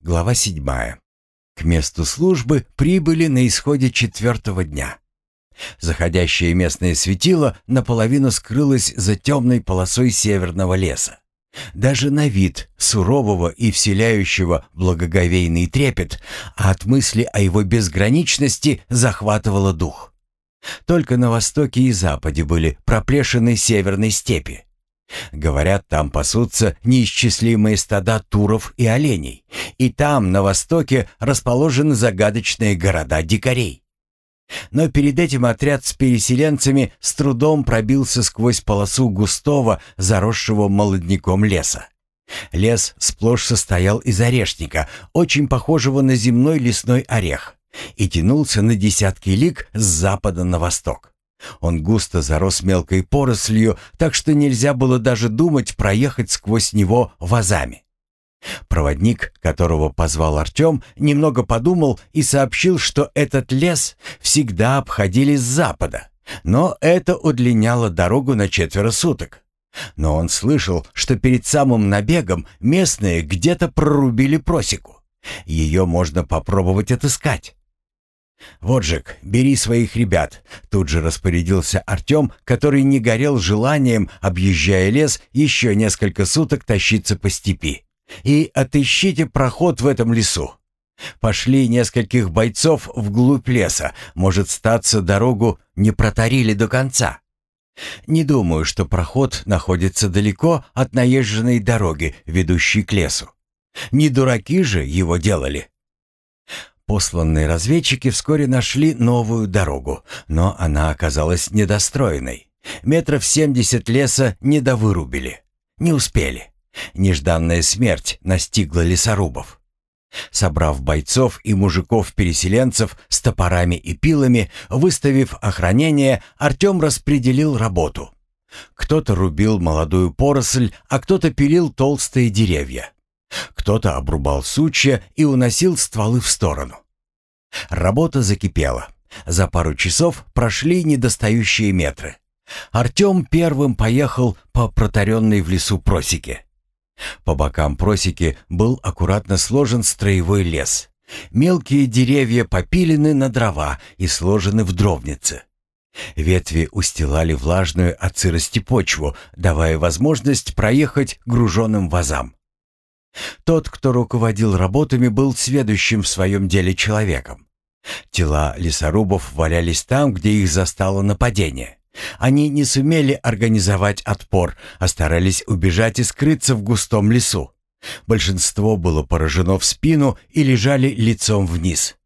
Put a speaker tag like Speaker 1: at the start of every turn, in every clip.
Speaker 1: Глава седьмая. К месту службы прибыли на исходе четвертого дня. Заходящее местное светило наполовину скрылось за темной полосой северного леса. Даже на вид сурового и вселяющего благоговейный трепет, а от мысли о его безграничности захватывало дух. Только на востоке и западе были проплешины северной степи. Говорят, там пасутся неисчислимые стада туров и оленей, и там, на востоке, расположены загадочные города дикарей. Но перед этим отряд с переселенцами с трудом пробился сквозь полосу густого, заросшего молодняком леса. Лес сплошь состоял из орешника, очень похожего на земной лесной орех, и тянулся на десятки лиг с запада на восток. Он густо зарос мелкой порослью, так что нельзя было даже думать проехать сквозь него вазами. Проводник, которого позвал Артем, немного подумал и сообщил, что этот лес всегда обходили с запада, но это удлиняло дорогу на четверо суток. Но он слышал, что перед самым набегом местные где-то прорубили просеку. Ее можно попробовать отыскать. «Вот, Жек, бери своих ребят», — тут же распорядился Артем, который не горел желанием, объезжая лес, еще несколько суток тащиться по степи. «И отыщите проход в этом лесу. Пошли нескольких бойцов вглубь леса, может, статься дорогу не протарили до конца». Не думаю, что проход находится далеко от наезженной дороги, ведущей к лесу. Не дураки же его делали. Посланные разведчики вскоре нашли новую дорогу, но она оказалась недостроенной. Метров семьдесят леса недовырубили. Не успели. Нежданная смерть настигла лесорубов. Собрав бойцов и мужиков-переселенцев с топорами и пилами, выставив охранение, Артем распределил работу. Кто-то рубил молодую поросль, а кто-то пилил толстые деревья. Кто-то обрубал сучья и уносил стволы в сторону. Работа закипела. За пару часов прошли недостающие метры. Артем первым поехал по протаренной в лесу просеке. По бокам просеки был аккуратно сложен строевой лес. Мелкие деревья попилены на дрова и сложены в дровнице. Ветви устилали влажную от сырости почву, давая возможность проехать груженным вазам. Тот, кто руководил работами, был сведущим в своем деле человеком. Тела лесорубов валялись там, где их застало нападение. Они не сумели организовать отпор, а старались убежать и скрыться в густом лесу. Большинство было поражено в спину и лежали лицом вниз.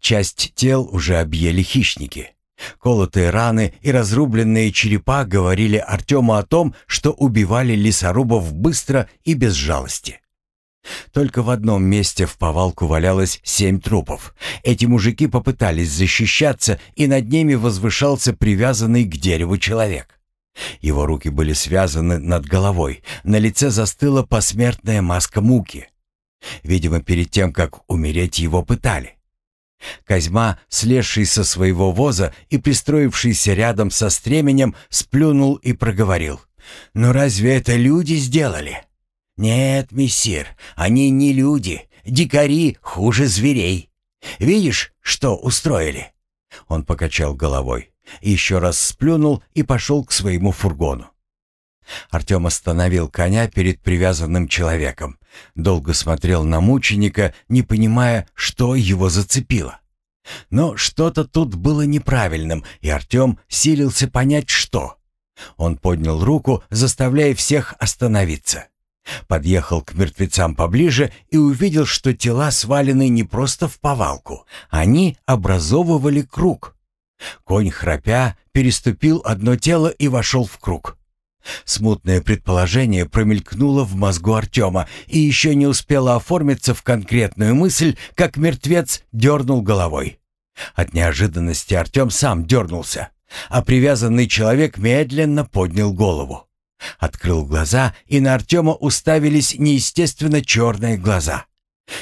Speaker 1: Часть тел уже объели хищники. Колотые раны и разрубленные черепа говорили Артему о том, что убивали лесорубов быстро и без жалости. Только в одном месте в повалку валялось семь трупов. Эти мужики попытались защищаться, и над ними возвышался привязанный к дереву человек. Его руки были связаны над головой, на лице застыла посмертная маска муки. Видимо, перед тем, как умереть, его пытали. Козьма, слезший со своего воза и пристроившийся рядом со стременем, сплюнул и проговорил. «Ну разве это люди сделали?» «Нет, мессир, они не люди, дикари хуже зверей. Видишь, что устроили?» Он покачал головой, еще раз сплюнул и пошел к своему фургону. Артем остановил коня перед привязанным человеком, долго смотрел на мученика, не понимая, что его зацепило. Но что-то тут было неправильным, и Артем силился понять, что. Он поднял руку, заставляя всех остановиться. Подъехал к мертвецам поближе и увидел, что тела свалены не просто в повалку. Они образовывали круг. Конь, храпя, переступил одно тело и вошел в круг. Смутное предположение промелькнуло в мозгу Артема и еще не успело оформиться в конкретную мысль, как мертвец дернул головой. От неожиданности Артем сам дернулся, а привязанный человек медленно поднял голову. Открыл глаза, и на Артема уставились неестественно черные глаза.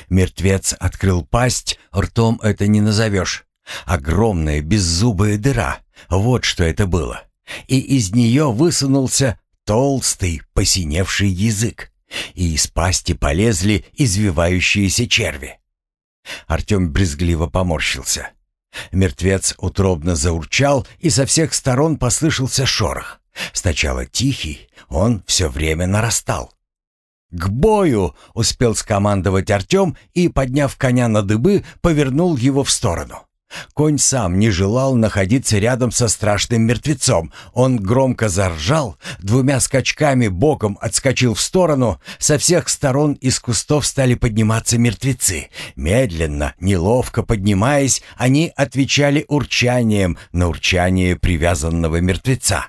Speaker 1: Мертвец открыл пасть, ртом это не назовешь. Огромная беззубая дыра, вот что это было. И из нее высунулся толстый, посиневший язык. и из пасти полезли извивающиеся черви. Артем брезгливо поморщился. Мертвец утробно заурчал, и со всех сторон послышался шорох. Сначала тихий, он все время нарастал. «К бою!» — успел скомандовать Артем и, подняв коня на дыбы, повернул его в сторону. Конь сам не желал находиться рядом со страшным мертвецом. Он громко заржал, двумя скачками боком отскочил в сторону. Со всех сторон из кустов стали подниматься мертвецы. Медленно, неловко поднимаясь, они отвечали урчанием на урчание привязанного мертвеца.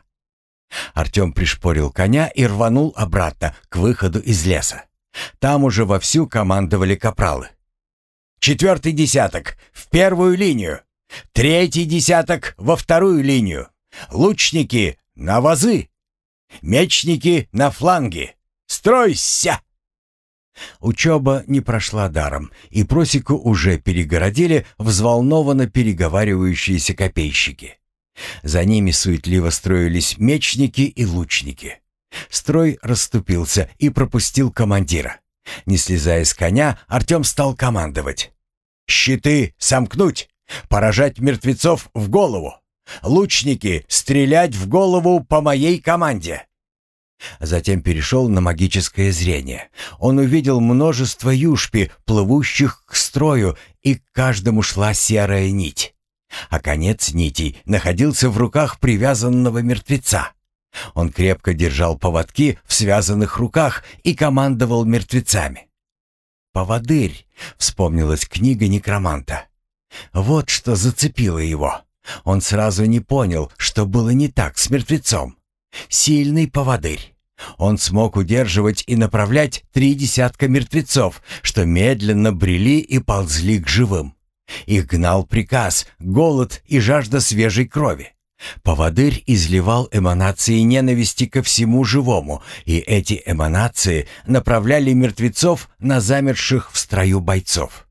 Speaker 1: Артем пришпорил коня и рванул обратно к выходу из леса. Там уже вовсю командовали капралы. Четвертый десяток в первую линию. Третий десяток во вторую линию. Лучники на вазы. Мечники на фланги. Стройся! Учеба не прошла даром, и просеку уже перегородили взволнованно переговаривающиеся копейщики. За ними суетливо строились мечники и лучники. Строй расступился и пропустил командира. Не слезая с коня, Артем стал командовать. «Щиты сомкнуть! Поражать мертвецов в голову! Лучники стрелять в голову по моей команде!» Затем перешел на магическое зрение. Он увидел множество юшпи, плывущих к строю, и к каждому шла серая нить. А конец нитей находился в руках привязанного мертвеца. Он крепко держал поводки в связанных руках и командовал мертвецами. «Поводырь», — вспомнилась книга некроманта. Вот что зацепило его. Он сразу не понял, что было не так с мертвецом. Сильный поводырь. Он смог удерживать и направлять три десятка мертвецов, что медленно брели и ползли к живым. Их гнал приказ, голод и жажда свежей крови. Поводырь изливал эманации ненависти ко всему живому, и эти эманации направляли мертвецов на замерших в строю бойцов.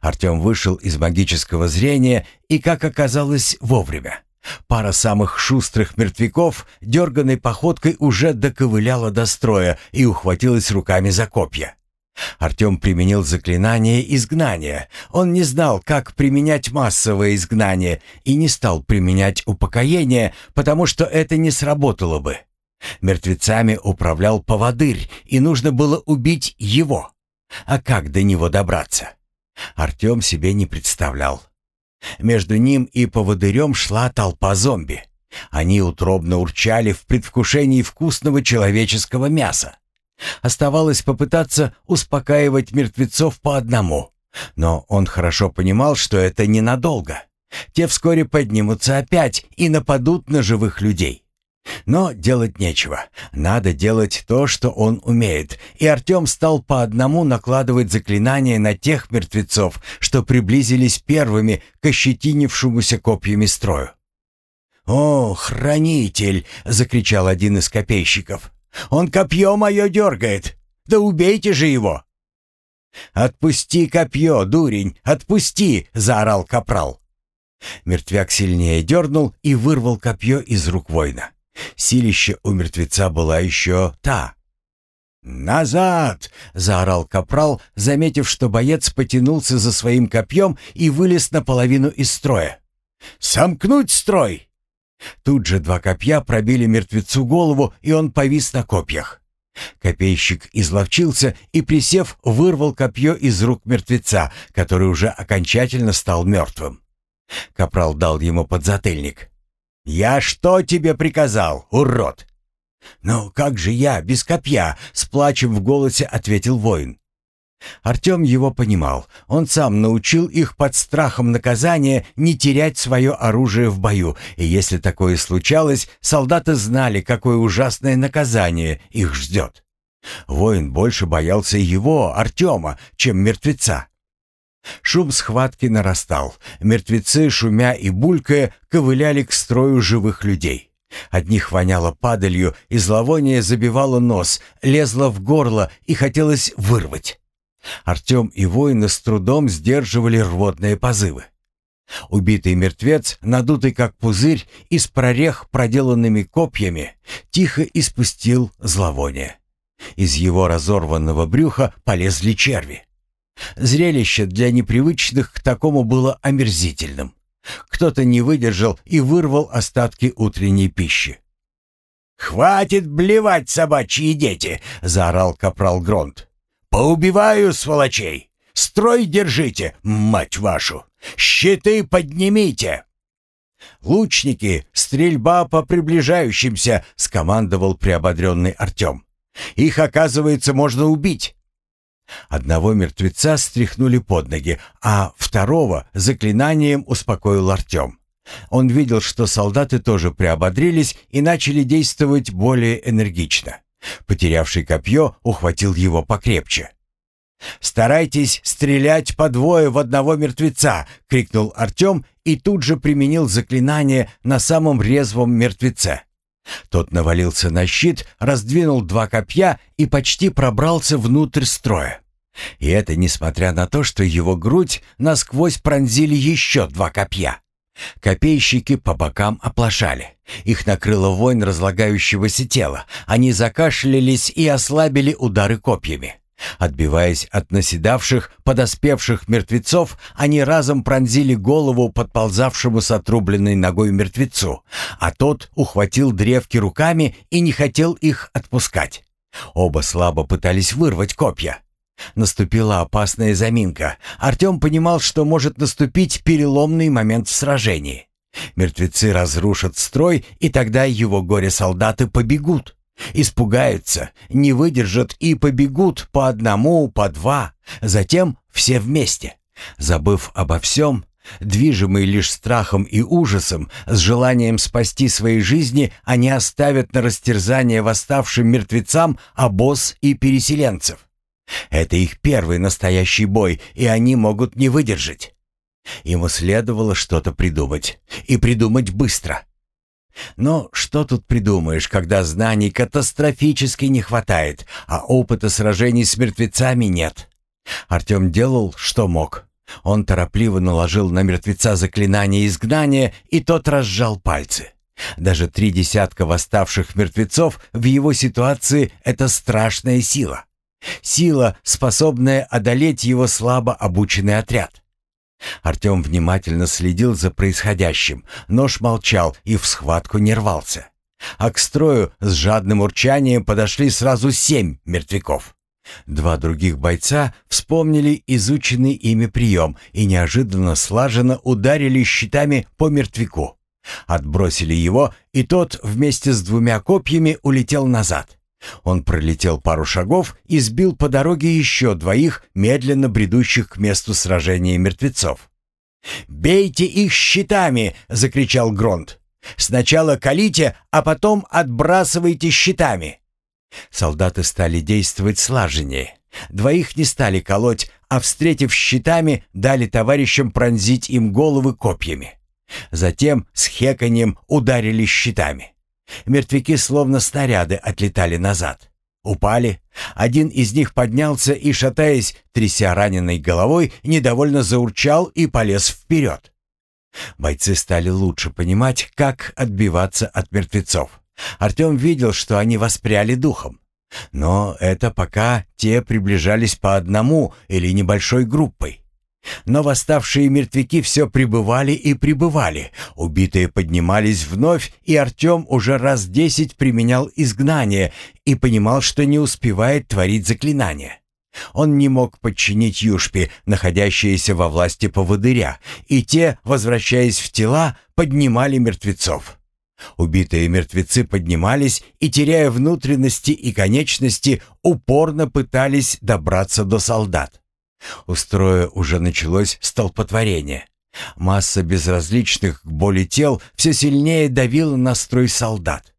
Speaker 1: Артем вышел из магического зрения и, как оказалось, вовремя. Пара самых шустрых мертвяков дерганной походкой уже доковыляла до строя и ухватилась руками за копья. Артем применил заклинание изгнания. Он не знал, как применять массовое изгнание и не стал применять упокоение, потому что это не сработало бы. Мертвецами управлял поводырь, и нужно было убить его. А как до него добраться? Артем себе не представлял. Между ним и поводырем шла толпа зомби. Они утробно урчали в предвкушении вкусного человеческого мяса. Оставалось попытаться успокаивать мертвецов по одному. Но он хорошо понимал, что это ненадолго. Те вскоре поднимутся опять и нападут на живых людей. Но делать нечего. Надо делать то, что он умеет. И Артем стал по одному накладывать заклинания на тех мертвецов, что приблизились первыми к ощетинившемуся копьями строю. «О, хранитель!» — закричал один из копейщиков. Он копье мое дергает. Да убейте же его!» «Отпусти копье, дурень, отпусти!» — заорал капрал. Мертвяк сильнее дернул и вырвал копье из рук воина. Силище у мертвеца была еще та. «Назад!» — заорал капрал, заметив, что боец потянулся за своим копьем и вылез наполовину из строя. «Сомкнуть строй!» Тут же два копья пробили мертвецу голову, и он повис на копьях. Копейщик изловчился и, присев, вырвал копье из рук мертвеца, который уже окончательно стал мертвым. Капрал дал ему подзатыльник. «Я что тебе приказал, урод?» «Ну как же я, без копья?» — с плачем в голосе ответил воин. Артем его понимал. Он сам научил их под страхом наказания не терять свое оружие в бою, и если такое случалось, солдаты знали, какое ужасное наказание их ждет. Воин больше боялся его, Артема, чем мертвеца. Шум схватки нарастал. Мертвецы, шумя и булькая, ковыляли к строю живых людей. От них воняло падалью, и зловоние забивало нос, лезло в горло и хотелось вырвать. Артем и воины с трудом сдерживали рвотные позывы. Убитый мертвец, надутый как пузырь, из прорех, проделанными копьями, тихо испустил зловоние. Из его разорванного брюха полезли черви. Зрелище для непривычных к такому было омерзительным. Кто-то не выдержал и вырвал остатки утренней пищи. «Хватит блевать, собачьи дети!» — заорал капрал Гронт. «Поубиваю, сволочей! Строй держите, мать вашу! Щиты поднимите!» «Лучники, стрельба по приближающимся!» — скомандовал приободренный Артем. «Их, оказывается, можно убить!» Одного мертвеца стряхнули под ноги, а второго заклинанием успокоил Артем. Он видел, что солдаты тоже приободрились и начали действовать более энергично. Потерявший копье ухватил его покрепче. «Старайтесь стрелять по двое в одного мертвеца!» — крикнул Артем и тут же применил заклинание на самом резвом мертвеце. Тот навалился на щит, раздвинул два копья и почти пробрался внутрь строя. И это несмотря на то, что его грудь насквозь пронзили еще два копья. Копейщики по бокам оплошали. Их накрыло вонь разлагающегося тела. Они закашлялись и ослабили удары копьями. Отбиваясь от наседавших, подоспевших мертвецов, они разом пронзили голову подползавшему с отрубленной ногой мертвецу, а тот ухватил древки руками и не хотел их отпускать. Оба слабо пытались вырвать копья. Наступила опасная заминка. Артем понимал, что может наступить переломный момент в сражении. Мертвецы разрушат строй, и тогда его горе-солдаты побегут. Испугаются, не выдержат и побегут по одному, по два, затем все вместе. Забыв обо всем, движимые лишь страхом и ужасом, с желанием спасти свои жизни, они оставят на растерзание восставшим мертвецам обоз и переселенцев. Это их первый настоящий бой, и они могут не выдержать. Ему следовало что-то придумать, и придумать быстро. Но что тут придумаешь, когда знаний катастрофически не хватает, а опыта сражений с мертвецами нет? Артем делал, что мог. Он торопливо наложил на мертвеца заклинание изгнания, и тот разжал пальцы. Даже три десятка восставших мертвецов в его ситуации — это страшная сила. Сила, способная одолеть его слабо обученный отряд. Артем внимательно следил за происходящим. Нож молчал и в схватку не рвался. А к строю с жадным урчанием подошли сразу семь мертвяков. Два других бойца вспомнили изученный ими прием и неожиданно слаженно ударили щитами по мертвяку. Отбросили его, и тот вместе с двумя копьями улетел назад. Он пролетел пару шагов и сбил по дороге еще двоих, медленно бредущих к месту сражения мертвецов. «Бейте их щитами!» — закричал Гронт. «Сначала колите, а потом отбрасывайте щитами!» Солдаты стали действовать слаженнее. Двоих не стали колоть, а, встретив щитами, дали товарищам пронзить им головы копьями. Затем с хеканьем ударили щитами. Мертвяки словно снаряды отлетали назад. Упали. Один из них поднялся и, шатаясь, тряся раненой головой, недовольно заурчал и полез вперед. Бойцы стали лучше понимать, как отбиваться от мертвецов. Артем видел, что они воспряли духом. Но это пока те приближались по одному или небольшой группой. Но восставшие мертвяки все пребывали и пребывали. Убитые поднимались вновь, и Артем уже раз десять применял изгнание и понимал, что не успевает творить заклинания. Он не мог подчинить Юшпи, находящиеся во власти поводыря, и те, возвращаясь в тела, поднимали мертвецов. Убитые мертвецы поднимались и, теряя внутренности и конечности, упорно пытались добраться до солдат. У строя уже началось столпотворение. Масса безразличных к боли тел все сильнее давила на строй солдат.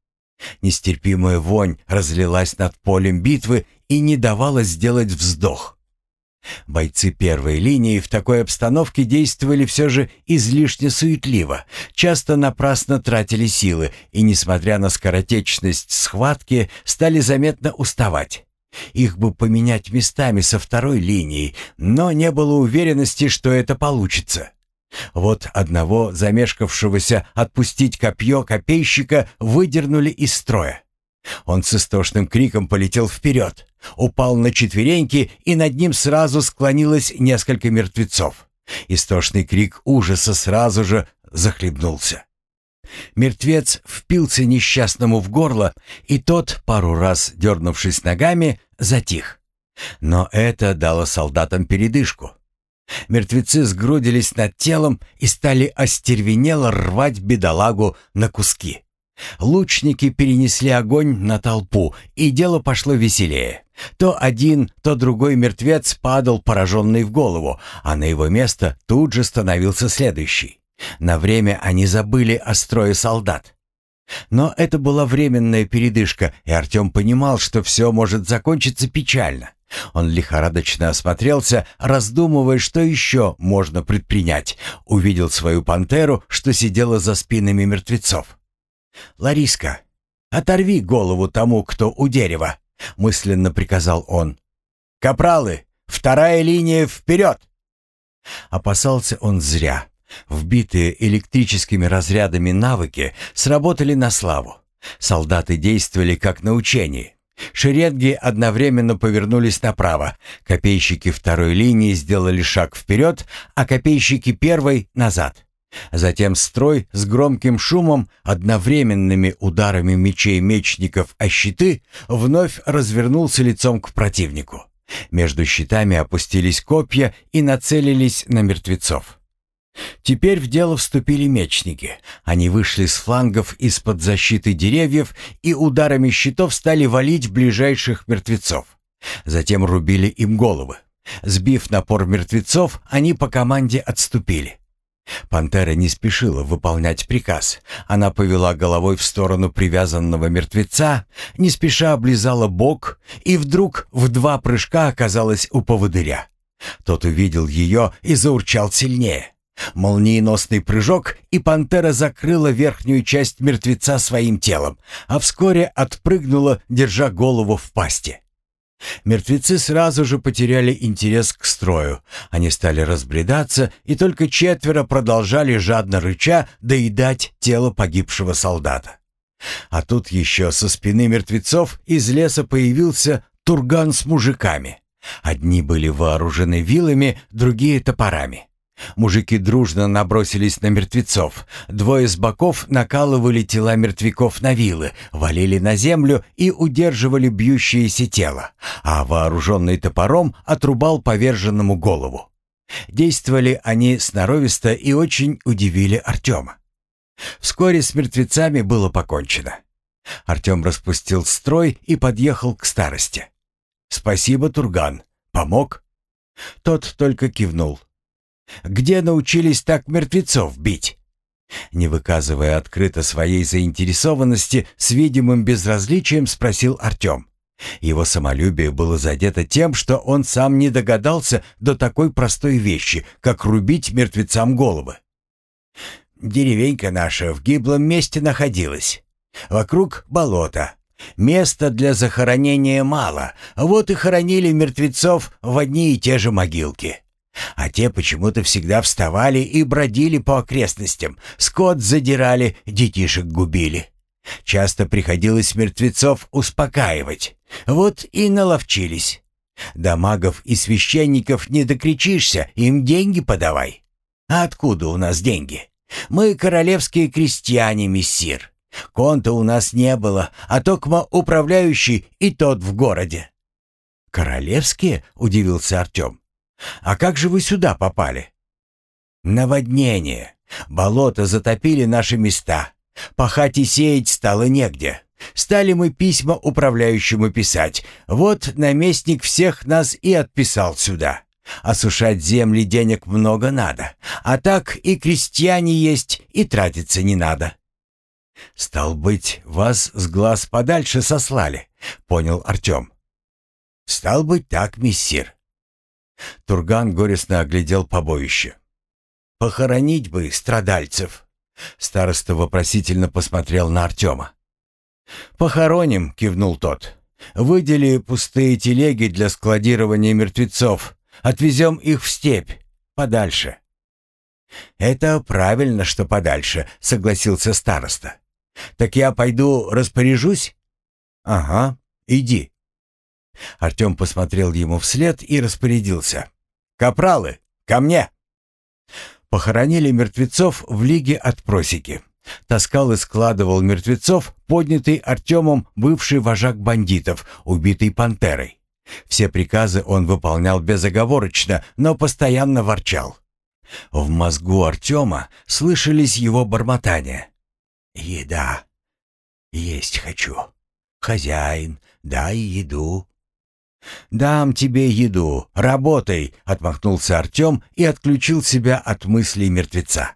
Speaker 1: Нестерпимая вонь разлилась над полем битвы и не давала сделать вздох. Бойцы первой линии в такой обстановке действовали все же излишне суетливо, часто напрасно тратили силы и, несмотря на скоротечность схватки, стали заметно уставать. Их бы поменять местами со второй линией, но не было уверенности, что это получится. Вот одного замешкавшегося отпустить копье копейщика выдернули из строя. Он с истошным криком полетел вперед, упал на четвереньки, и над ним сразу склонилось несколько мертвецов. Истошный крик ужаса сразу же захлебнулся. Мертвец впился несчастному в горло, и тот, пару раз дернувшись ногами, затих. Но это дало солдатам передышку. Мертвецы сгрудились над телом и стали остервенело рвать бедолагу на куски. Лучники перенесли огонь на толпу, и дело пошло веселее. То один, то другой мертвец падал, пораженный в голову, а на его место тут же становился следующий. На время они забыли о строе солдат. Но это была временная передышка, и Артем понимал, что все может закончиться печально. Он лихорадочно осмотрелся, раздумывая, что еще можно предпринять. Увидел свою пантеру, что сидела за спинами мертвецов. «Лариска, оторви голову тому, кто у дерева», — мысленно приказал он. «Капралы, вторая линия вперед!» Опасался он зря. Вбитые электрическими разрядами навыки сработали на славу. Солдаты действовали как на учении. Шеренги одновременно повернулись направо. Копейщики второй линии сделали шаг вперед, а копейщики первой — назад. Затем строй с громким шумом, одновременными ударами мечей мечников о щиты, вновь развернулся лицом к противнику. Между щитами опустились копья и нацелились на мертвецов. Теперь в дело вступили мечники. Они вышли с флангов из-под защиты деревьев и ударами щитов стали валить ближайших мертвецов. Затем рубили им головы. Сбив напор мертвецов, они по команде отступили. Пантера не спешила выполнять приказ. Она повела головой в сторону привязанного мертвеца, не спеша облизала бок и вдруг в два прыжка оказалась у поводыря. Тот увидел ее и заурчал сильнее. Молниеносный прыжок, и пантера закрыла верхнюю часть мертвеца своим телом, а вскоре отпрыгнула, держа голову в пасти. Мертвецы сразу же потеряли интерес к строю. Они стали разбредаться, и только четверо продолжали жадно рыча доедать тело погибшего солдата. А тут еще со спины мертвецов из леса появился турган с мужиками. Одни были вооружены вилами, другие — топорами. Мужики дружно набросились на мертвецов. Двое с боков накалывали тела мертвяков на вилы, валили на землю и удерживали бьющееся тело, а вооруженный топором отрубал поверженному голову. Действовали они сноровисто и очень удивили Артема. Вскоре с мертвецами было покончено. Артем распустил строй и подъехал к старости. «Спасибо, Турган. Помог?» Тот только кивнул. Где научились так мертвецов бить?» Не выказывая открыто своей заинтересованности, с видимым безразличием спросил Артем. Его самолюбие было задето тем, что он сам не догадался до такой простой вещи, как рубить мертвецам головы. «Деревенька наша в гиблом месте находилась. Вокруг болото. Места для захоронения мало, вот и хоронили мертвецов в одни и те же могилки. А те почему-то всегда вставали и бродили по окрестностям, скот задирали, детишек губили. Часто приходилось мертвецов успокаивать. Вот и наловчились. До магов и священников не докричишься, им деньги подавай. А откуда у нас деньги? Мы королевские крестьяне, мессир. Конта у нас не было, а токмо управляющий и тот в городе. «Королевские?» — удивился Артем. «А как же вы сюда попали?» «Наводнение. Болото затопили наши места. Пахать и сеять стало негде. Стали мы письма управляющему писать. Вот наместник всех нас и отписал сюда. Осушать земли денег много надо. А так и крестьяне есть, и тратиться не надо». «Стал быть, вас с глаз подальше сослали», — понял Артем. «Стал быть так, мессир. Турган горестно оглядел побоище. «Похоронить бы страдальцев!» Староста вопросительно посмотрел на Артема. «Похороним», — кивнул тот. «Выдели пустые телеги для складирования мертвецов. Отвезем их в степь, подальше». «Это правильно, что подальше», — согласился староста. «Так я пойду распоряжусь?» «Ага, иди». Артем посмотрел ему вслед и распорядился. «Капралы, ко мне!» Похоронили мертвецов в лиге от просеки. Таскал и складывал мертвецов, поднятый Артемом бывший вожак бандитов, убитый пантерой. Все приказы он выполнял безоговорочно, но постоянно ворчал. В мозгу Артема слышались его бормотания. «Еда. Есть хочу. Хозяин, дай еду. «Дам тебе еду, работай», — отмахнулся Артем и отключил себя от мыслей мертвеца.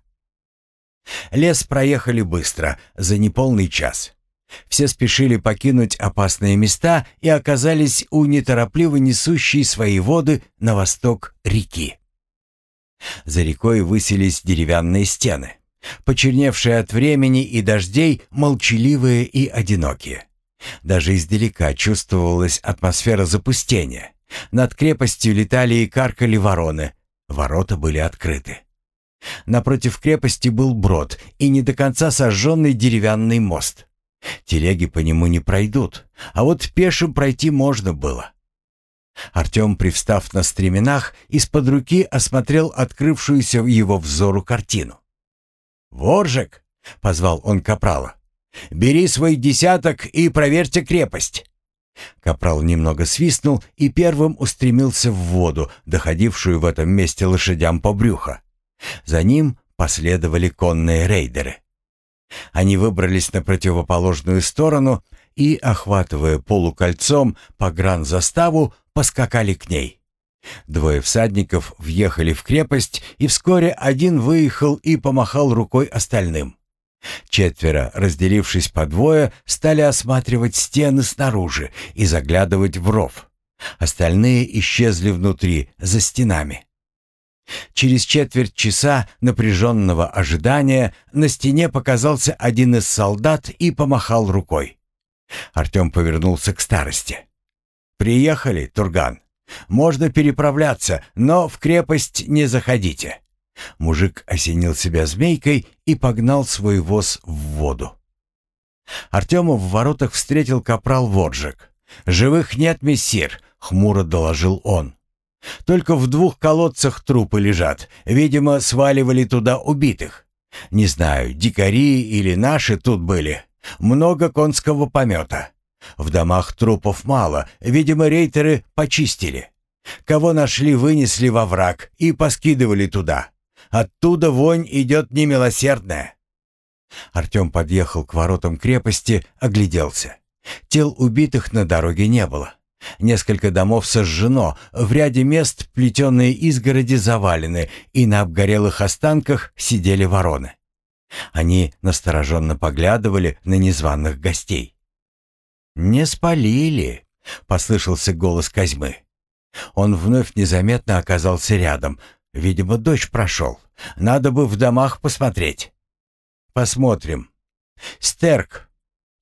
Speaker 1: Лес проехали быстро, за неполный час. Все спешили покинуть опасные места и оказались у неторопливо несущей свои воды на восток реки. За рекой высились деревянные стены, почерневшие от времени и дождей, молчаливые и одинокие. Даже издалека чувствовалась атмосфера запустения. Над крепостью летали и каркали вороны. Ворота были открыты. Напротив крепости был брод и не до конца сожженный деревянный мост. Телеги по нему не пройдут, а вот пешим пройти можно было. Артем, привстав на стременах, из-под руки осмотрел открывшуюся его взору картину. «Воржик!» — позвал он капрала. Бери свой десяток и проверьте крепость». Капрал немного свистнул и первым устремился в воду, доходившую в этом месте лошадям по брюхо. За ним последовали конные рейдеры. Они выбрались на противоположную сторону и, охватывая полукольцом погранзаставу, поскакали к ней. Двое всадников въехали в крепость, и вскоре один выехал и помахал рукой остальным. Четверо, разделившись по двое, стали осматривать стены снаружи и заглядывать в ров. Остальные исчезли внутри, за стенами. Через четверть часа напряженного ожидания на стене показался один из солдат и помахал рукой. Артем повернулся к старости. «Приехали, Турган. Можно переправляться, но в крепость не заходите. Мужик осенил себя змейкой и погнал свой воз в воду. Артема в воротах встретил капрал Ворджик. «Живых нет, мессир», — хмуро доложил он. «Только в двух колодцах трупы лежат. Видимо, сваливали туда убитых. Не знаю, дикари или наши тут были. Много конского помета. В домах трупов мало, видимо, рейтеры почистили. Кого нашли, вынесли во враг и поскидывали туда. Оттуда вонь идет немилосердная. Артем подъехал к воротам крепости, огляделся. Тел убитых на дороге не было. Несколько домов сожжено, в ряде мест плетеные изгороди завалены, и на обгорелых останках сидели вороны. Они настороженно поглядывали на незваных гостей. «Не спалили», — послышался голос Козьмы. Он вновь незаметно оказался рядом, Видимо, дождь прошел. Надо бы в домах посмотреть. Посмотрим. Стерк,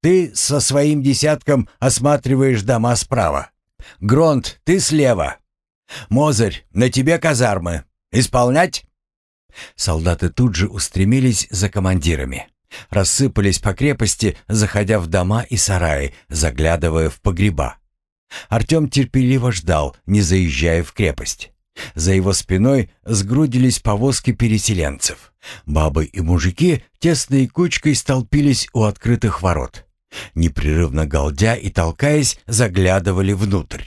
Speaker 1: ты со своим десятком осматриваешь дома справа. Гронт, ты слева. Мозырь, на тебе казармы. Исполнять? Солдаты тут же устремились за командирами. Рассыпались по крепости, заходя в дома и сараи, заглядывая в погреба. Артем терпеливо ждал, не заезжая в крепость. За его спиной сгрудились повозки переселенцев. Бабы и мужики тесной кучкой столпились у открытых ворот. Непрерывно галдя и толкаясь, заглядывали внутрь.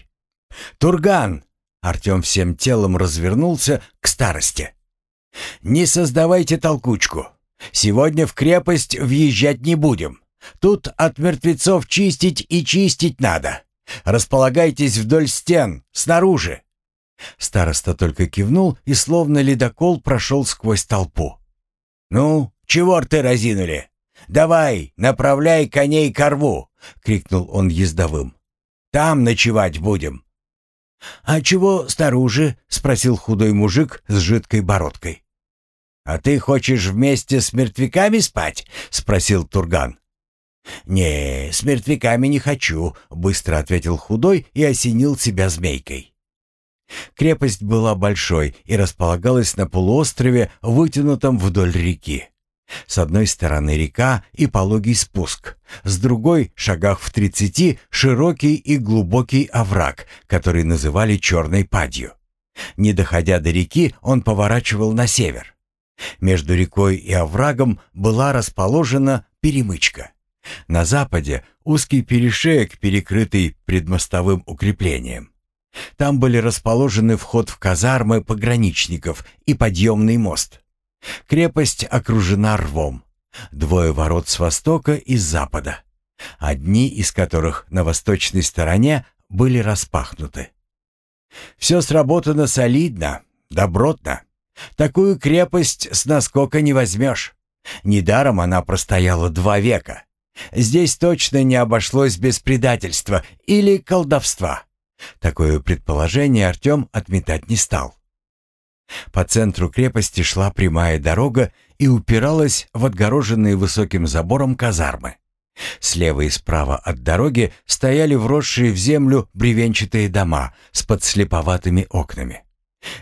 Speaker 1: «Турган!» — Артем всем телом развернулся к старости. «Не создавайте толкучку. Сегодня в крепость въезжать не будем. Тут от мертвецов чистить и чистить надо. Располагайтесь вдоль стен, снаружи. Староста только кивнул и словно ледокол прошел сквозь толпу. «Ну, чего рты разинули? Давай, направляй коней к рву!» — крикнул он ездовым. «Там ночевать будем!» «А чего снаружи?» — спросил худой мужик с жидкой бородкой. «А ты хочешь вместе с мертвяками спать?» — спросил Турган. «Не, с мертвяками не хочу», — быстро ответил худой и осенил себя змейкой. Крепость была большой и располагалась на полуострове, вытянутом вдоль реки. С одной стороны река и пологий спуск, с другой, шагах в тридцати, широкий и глубокий овраг, который называли Черной падью. Не доходя до реки, он поворачивал на север. Между рекой и оврагом была расположена перемычка. На западе узкий перешеек, перекрытый предмостовым укреплением. Там были расположены вход в казармы пограничников и подъемный мост. Крепость окружена рвом. Двое ворот с востока и с запада. Одни из которых на восточной стороне были распахнуты. Все сработано солидно, добротно. Такую крепость с наскока не возьмешь. Недаром она простояла два века. Здесь точно не обошлось без предательства или колдовства. Такое предположение Артем отметать не стал. По центру крепости шла прямая дорога и упиралась в отгороженные высоким забором казармы. Слева и справа от дороги стояли вросшие в землю бревенчатые дома с подслеповатыми окнами.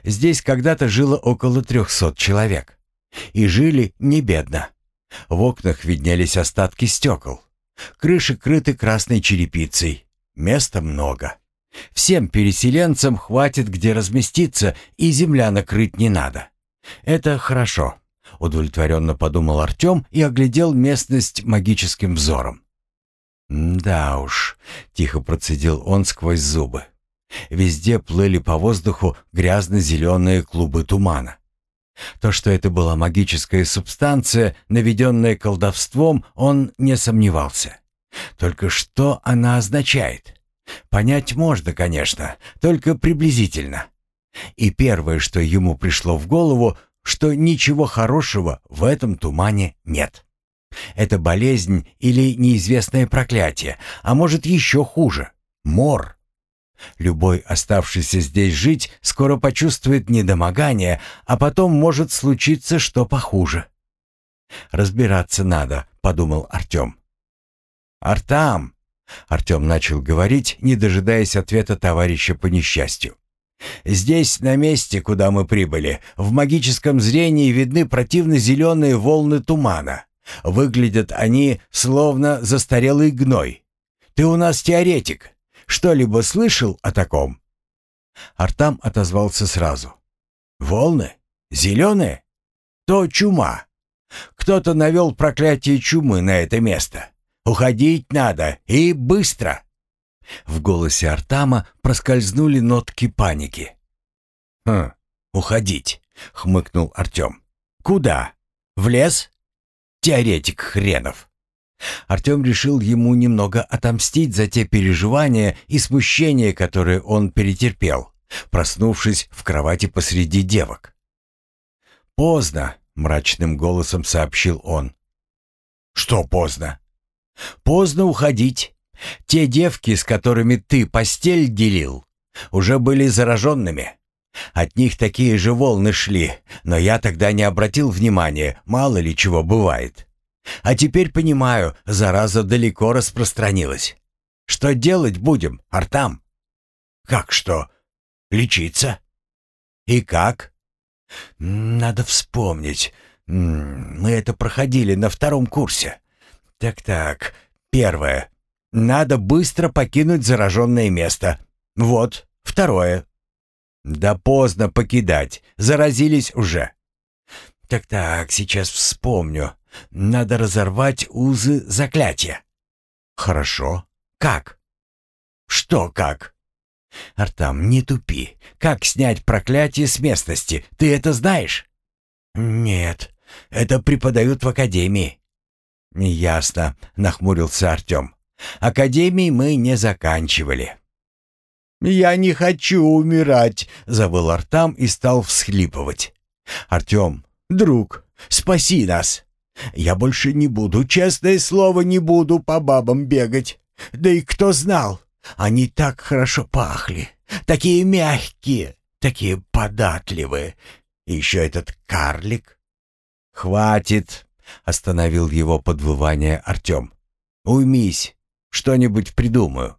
Speaker 1: Здесь когда-то жило около трехсот человек. И жили не бедно. В окнах виднелись остатки стекол. Крыши крыты красной черепицей. Места много. Всем переселенцам хватит где разместиться, и земля накрыть не надо. Это хорошо, удовлетворенно подумал Артем и оглядел местность магическим взором. «Да уж», — тихо процедил он сквозь зубы. Везде плыли по воздуху грязно-зеленые клубы тумана. То, что это была магическая субстанция, наведенная колдовством, он не сомневался. Только что она означает? Понять можно, конечно, только приблизительно. И первое, что ему пришло в голову, что ничего хорошего в этом тумане нет. Это болезнь или неизвестное проклятие, а может еще хуже — мор. Любой оставшийся здесь жить скоро почувствует недомогание, а потом может случиться что похуже. «Разбираться надо», — подумал Артем. «Артам!» — Артем начал говорить, не дожидаясь ответа товарища по несчастью. «Здесь, на месте, куда мы прибыли, в магическом зрении видны противно-зеленые волны тумана. Выглядят они словно застарелый гной. Ты у нас теоретик. Что-либо слышал о таком?» Артам отозвался сразу. «Волны? Зеленые? То чума. Кто-то навел проклятие чумы на это место. Уходить надо и быстро!» В голосе Артама проскользнули нотки паники. «Хм, уходить», — хмыкнул Артем. «Куда? В лес? Теоретик хренов». Артем решил ему немного отомстить за те переживания и смущения, которые он перетерпел, проснувшись в кровати посреди девок. «Поздно», — мрачным голосом сообщил он. «Что поздно?» «Поздно уходить. Те девки, с которыми ты постель делил, уже были зараженными. От них такие же волны шли, но я тогда не обратил внимания, мало ли чего бывает. А теперь понимаю, зараза далеко распространилась. Что делать будем, Артам? Как что? Лечиться? И как? Надо вспомнить. Мы это проходили на втором курсе. Так-так. Первое. Надо быстро покинуть зараженное место. Вот. Второе. Да поздно покидать. Заразились уже. Так-так, сейчас вспомню. Надо разорвать узы заклятия. Хорошо. Как? Что как? Артам, не тупи. Как снять проклятие с местности? Ты это знаешь? Нет. Это преподают в академии. Ясно, нахмурился Артем. Академии мы не заканчивали. «Я не хочу умирать», — завыл Артам и стал всхлипывать. «Артем, друг, спаси нас. Я больше не буду, честное слово, не буду по бабам бегать. Да и кто знал, они так хорошо пахли, такие мягкие, такие податливые. И еще этот карлик. «Хватит!» — остановил его подвывание Артем. «Уймись, что-нибудь придумаю».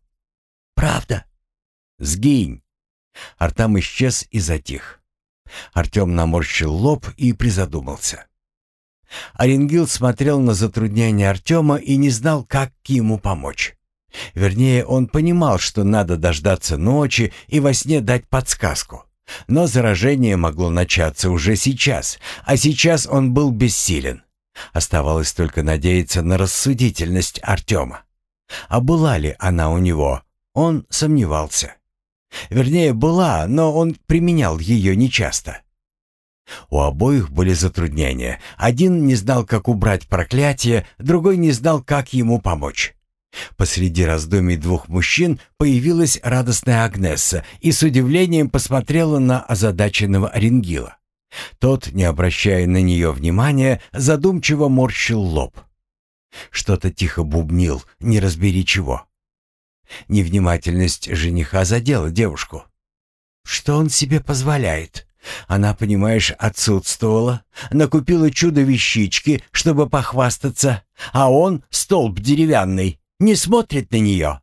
Speaker 1: «Правда?» «Сгинь!» Артам исчез и затих. Артем наморщил лоб и призадумался. Оренгил смотрел на затруднение Артема и не знал, как ему помочь. Вернее, он понимал, что надо дождаться ночи и во сне дать подсказку. Но заражение могло начаться уже сейчас, а сейчас он был бессилен. Оставалось только надеяться на рассудительность Артема. А была ли она у него? Он сомневался. Вернее, была, но он применял ее нечасто. У обоих были затруднения. Один не знал, как убрать проклятие, другой не знал, как ему помочь. Посреди раздумий двух мужчин появилась радостная Агнесса и с удивлением посмотрела на озадаченного Оренгила. Тот, не обращая на нее внимания, задумчиво морщил лоб. Что-то тихо бубнил, не разбери чего. Невнимательность жениха задела девушку. Что он себе позволяет? Она, понимаешь, отсутствовала, накупила чудо-вещички, чтобы похвастаться, а он, столб деревянный, не смотрит на нее.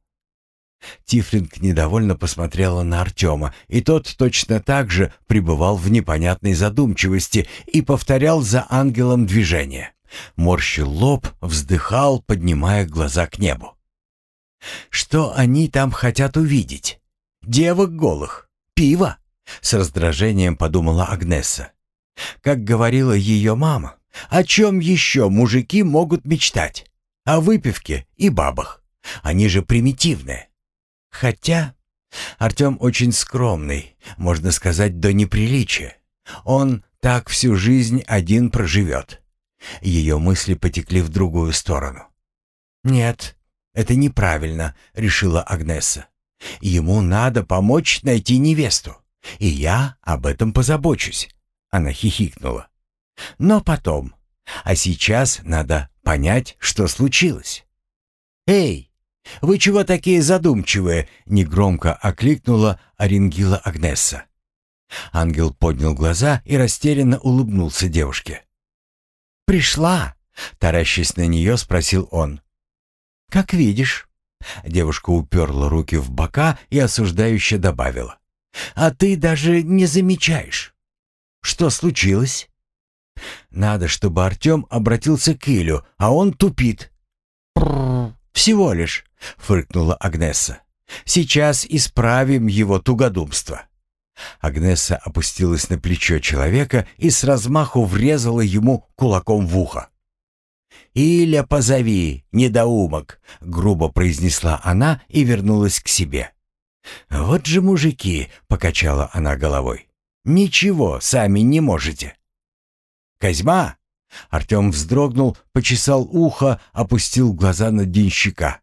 Speaker 1: Тифлинг недовольно посмотрела на Артема, и тот точно так же пребывал в непонятной задумчивости и повторял за ангелом движение. Морщил лоб, вздыхал, поднимая глаза к небу. «Что они там хотят увидеть? Девок голых? Пиво?» С раздражением подумала Агнесса. Как говорила ее мама, о чем еще мужики могут мечтать? О выпивке и бабах. Они же примитивные. Хотя Артем очень скромный, можно сказать, до неприличия. Он так всю жизнь один проживет. Ее мысли потекли в другую сторону. «Нет, это неправильно», — решила Агнеса. «Ему надо помочь найти невесту. И я об этом позабочусь. Она хихикнула. Но потом. А сейчас надо понять, что случилось. Эй, вы чего такие задумчивые? Негромко окликнула Оренгила Агнесса. Ангел поднял глаза и растерянно улыбнулся девушке. «Пришла?» — таращась на нее, спросил он. «Как видишь». Девушка уперла руки в бока и осуждающе добавила. А ты даже не замечаешь. Что случилось? Надо, чтобы Артем обратился к Илю, а он тупит. «Всего лишь», — фыркнула Агнесса. «Сейчас исправим его тугодумство». Агнесса опустилась на плечо человека и с размаху врезала ему кулаком в ухо. «Иля, позови, недоумок!» — грубо произнесла она и вернулась к себе. «Вот же мужики!» — покачала она головой. «Ничего, сами не можете». «Козьма!» — Артем вздрогнул, почесал ухо, опустил глаза на денщика.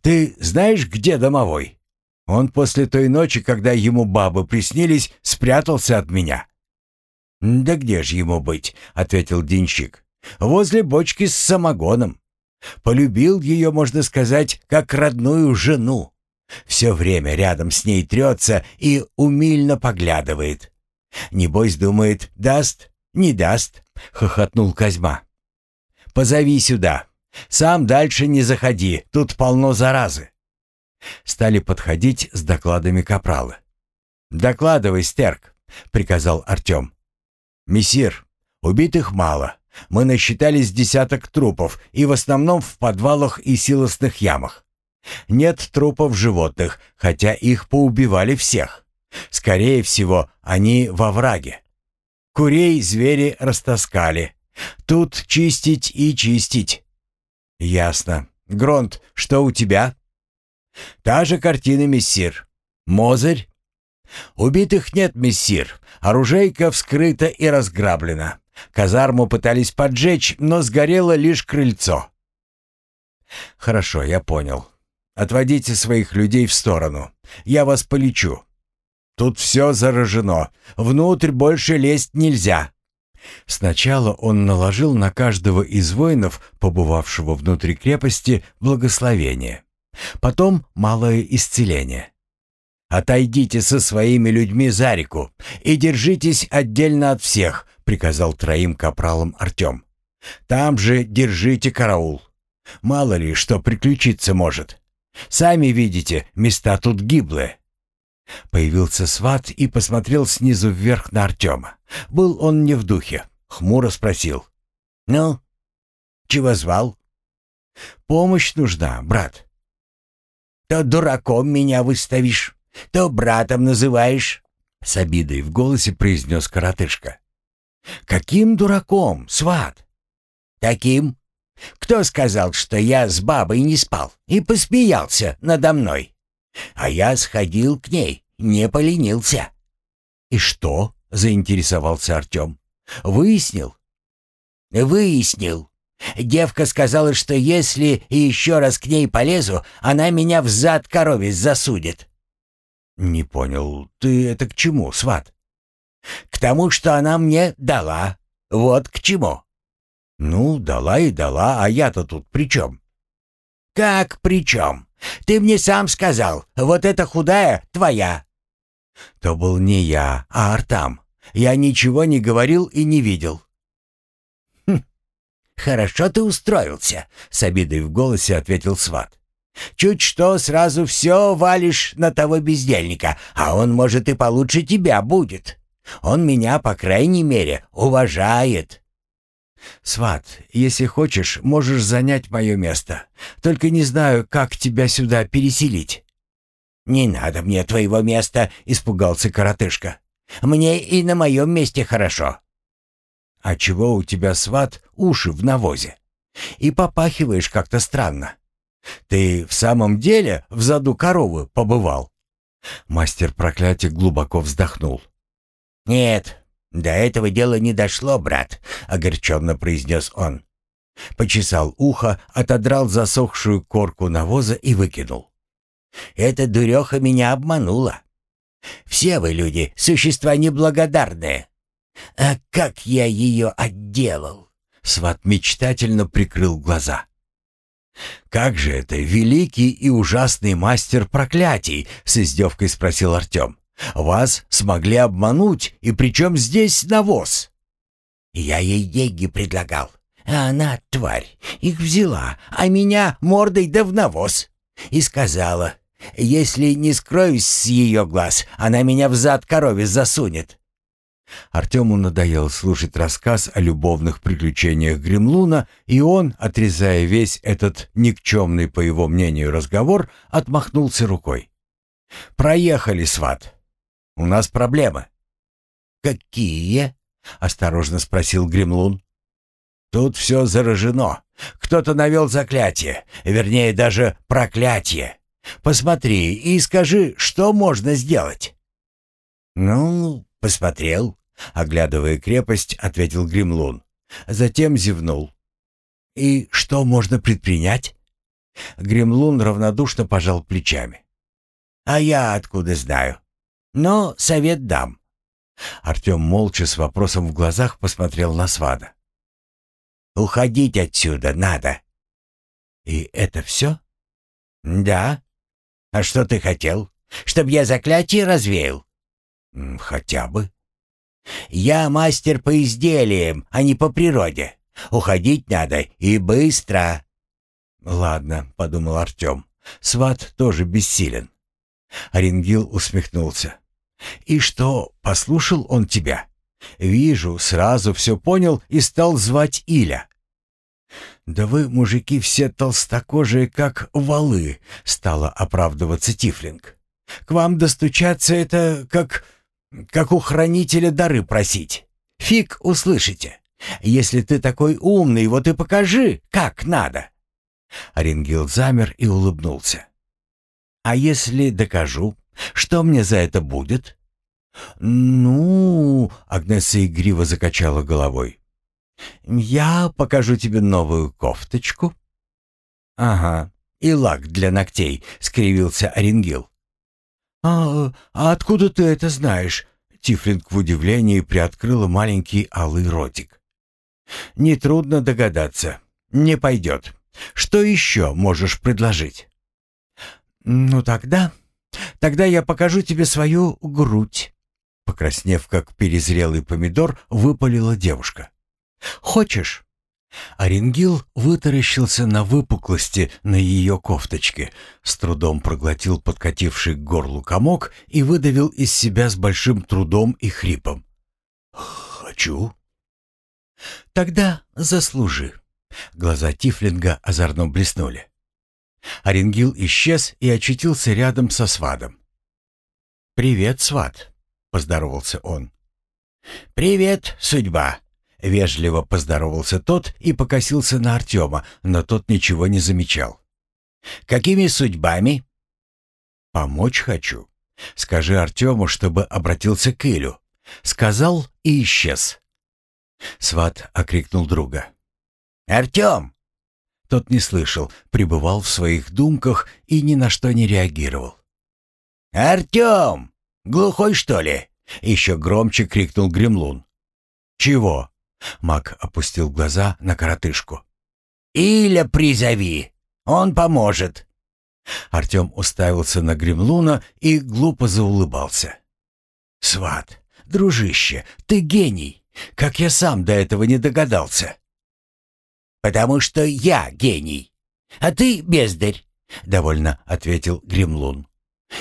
Speaker 1: «Ты знаешь, где домовой?» Он после той ночи, когда ему бабы приснились, спрятался от меня. «Да где же ему быть?» — ответил денщик. «Возле бочки с самогоном. Полюбил ее, можно сказать, как родную жену. Все время рядом с ней трется и умильно поглядывает. Небось думает, даст, не даст, хохотнул Козьма. Позови сюда. Сам дальше не заходи, тут полно заразы. Стали подходить с докладами капралы. «Докладывай, Стерк», — приказал Артем. «Мессир, убитых мало. Мы насчитали с десяток трупов, и в основном в подвалах и силосных ямах. Нет трупов животных, хотя их поубивали всех. Скорее всего, они во враге. Курей звери растаскали. Тут чистить и чистить. Ясно. Гронт, что у тебя? Та же картина, мессир. Мозырь? Убитых нет, мессир. Оружейка вскрыта и разграблена. Казарму пытались поджечь, но сгорело лишь крыльцо. Хорошо, я понял. Отводите своих людей в сторону. Я вас полечу. Тут все заражено. Внутрь больше лезть нельзя». Сначала он наложил на каждого из воинов, побывавшего внутри крепости, благословение. Потом малое исцеление. «Отойдите со своими людьми за реку и держитесь отдельно от всех», — приказал троим капралам Артем. «Там же держите караул. Мало ли, что приключиться может». Сами видите, места тут гиблые». Появился сват и посмотрел снизу вверх на Артема. Был он не в духе. Хмуро спросил.
Speaker 2: Ну, чего звал?
Speaker 1: Помощь нужна, брат.
Speaker 2: То дураком меня выставишь, то братом называешь.
Speaker 1: С обидой в голосе произнес коротышка. «Каким дураком, сват?»
Speaker 2: «Таким. Кто сказал, что я с бабой не спал и посмеялся надо мной? А я сходил к ней, не поленился».
Speaker 1: «И что?» — заинтересовался Артем. «Выяснил?»
Speaker 2: «Выяснил. Девка сказала, что если еще раз к ней полезу, она меня в зад корове засудит».
Speaker 1: «Не понял, ты это к чему, сват?»
Speaker 2: «К тому, что она мне дала. Вот к чему».
Speaker 1: «Ну, дала и дала, а я-то тут при чем?»
Speaker 2: «Как при чем? Ты мне сам сказал, вот эта худая твоя».
Speaker 1: «То был не я, а Артам. Я ничего не говорил и не видел».
Speaker 2: «Хм, хорошо ты устроился», — с обидой в голосе ответил сват. Чуть что, сразу все валишь на того бездельника, а он, может, и получше тебя будет. Он меня, по крайней мере, уважает».
Speaker 1: «Сват, если хочешь, можешь занять мое место. Только не знаю, как тебя сюда переселить».
Speaker 2: «Не надо мне твоего места», — испугался коротышка. «Мне и на моем месте хорошо».
Speaker 1: «А чего у тебя, сват, уши в навозе? И попахиваешь как-то странно». «Ты в самом деле в заду коровы побывал?» Мастер проклятия глубоко вздохнул.
Speaker 2: «Нет, до этого дела не дошло, брат», — огорченно произнес он. Почесал ухо, отодрал засохшую корку навоза и выкинул. «Эта дуреха меня обманула. Все вы, люди, существа неблагодарные. А как я ее отделал?»
Speaker 1: Сват мечтательно прикрыл глаза. «Как же это, великий и ужасный мастер проклятий?» — с издевкой спросил Артем. «Вас смогли обмануть, и причем здесь навоз?»
Speaker 2: «Я ей деньги предлагал, а она, тварь, их взяла, а меня мордой да в навоз. И сказала, если не скроюсь с ее глаз, она меня в зад корове засунет.
Speaker 1: Артему надоело слушать рассказ о любовных приключениях Гремлуна, и он, отрезая весь этот никчемный, по его мнению, разговор, отмахнулся рукой. «Проехали, сват. У нас проблемы».
Speaker 2: «Какие?» — осторожно спросил Гремлун.
Speaker 1: «Тут все заражено. Кто-то навел заклятие, вернее, даже проклятие. Посмотри и скажи, что можно сделать».
Speaker 2: «Ну, посмотрел. Оглядывая крепость, ответил Гремлун. Затем зевнул. «И что можно предпринять?» Гремлун равнодушно пожал плечами. «А я откуда знаю? Но совет дам». Артем молча с вопросом в глазах посмотрел на свада. «Уходить отсюда надо». «И это все?» «Да. А что ты хотел? Чтоб я заклятие развеял?» «Хотя бы». «Я мастер по изделиям, а не по природе. Уходить надо и быстро».
Speaker 1: «Ладно», — подумал Артем. «Сват тоже бессилен». Оренгил усмехнулся. «И что, послушал он тебя?» «Вижу, сразу все понял и стал звать Иля». «Да вы, мужики, все толстокожие, как валы», — стала оправдываться Тифлинг. «К вам достучаться это как как у хранителя дары просить. Фиг услышите. Если ты такой умный, вот и покажи, как надо». Оренгил замер и улыбнулся. «А если докажу, что мне за это будет?» «Ну...» — Агнеса игриво закачала головой. «Я покажу тебе новую кофточку». «Ага, и лак для ногтей», — скривился Оренгил. «А, а откуда ты это знаешь?» Тифлинг в удивлении приоткрыла маленький алый ротик. «Нетрудно догадаться. Не пойдет. Что еще можешь предложить?» «Ну тогда... Тогда я покажу тебе свою грудь». Покраснев, как перезрелый помидор, выпалила девушка. «Хочешь?» Оренгил вытаращился на выпуклости на ее кофточке, с трудом проглотил подкативший к горлу комок и выдавил из себя с большим трудом и хрипом. «Хочу».
Speaker 2: Тогда заслужи. Глаза Тифлинга озорно блеснули. Оренгил исчез и очутился рядом со свадом. «Привет, сват», — поздоровался он. «Привет, судьба», — вежливо поздоровался тот и покосился на Артема, но тот ничего не замечал. «Какими судьбами?» «Помочь хочу. Скажи Артему, чтобы обратился к Илю». Сказал и исчез. Сват окрикнул друга. «Артем!» Тот не слышал, пребывал в своих думках и ни на что не реагировал. «Артем! Глухой, что ли?» Еще громче крикнул Гремлун. «Чего?» Мак опустил глаза на коротышку. «Иля призови! Он поможет!» Артем уставился на Гремлуна и глупо заулыбался. «Сват, дружище, ты гений! Как я сам до этого не догадался!» «Потому что я гений, а ты бездарь», — довольно ответил Гремлун.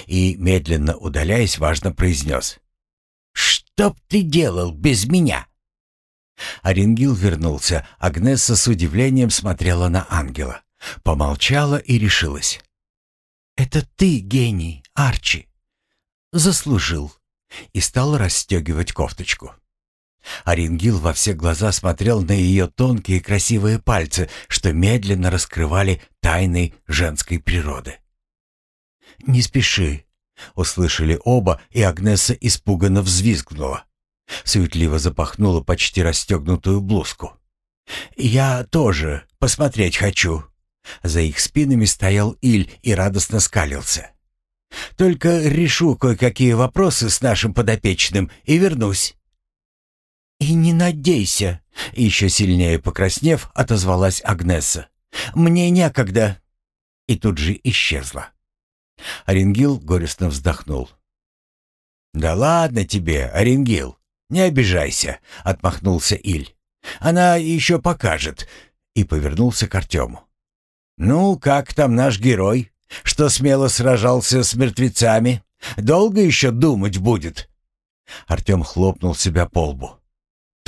Speaker 2: И, медленно удаляясь, важно произнес. «Что б ты делал без меня?» Оренгил вернулся. Агнесса с удивлением смотрела на ангела. Помолчала и решилась. «Это ты, гений, Арчи. Заслужил». И стал расстегивать кофточку. Оренгил во все глаза смотрел на ее тонкие красивые пальцы, что медленно раскрывали тайны женской природы. «Не спеши», — услышали оба, и Агнеса испуганно взвизгнула. Суетливо запахнула почти расстегнутую блузку. «Я тоже посмотреть хочу». За их спинами стоял Иль и радостно скалился. «Только решу кое-какие вопросы с нашим подопечным и вернусь». «И не надейся!» — еще сильнее покраснев, отозвалась Агнеса. «Мне некогда!» И тут же исчезла. Оренгил горестно вздохнул. «Да ладно тебе, Оренгил, не обижайся», — отмахнулся Иль. «Она еще покажет», — и повернулся к Артему. «Ну, как там наш герой, что смело сражался с мертвецами? Долго еще думать будет?» Артем хлопнул себя по лбу.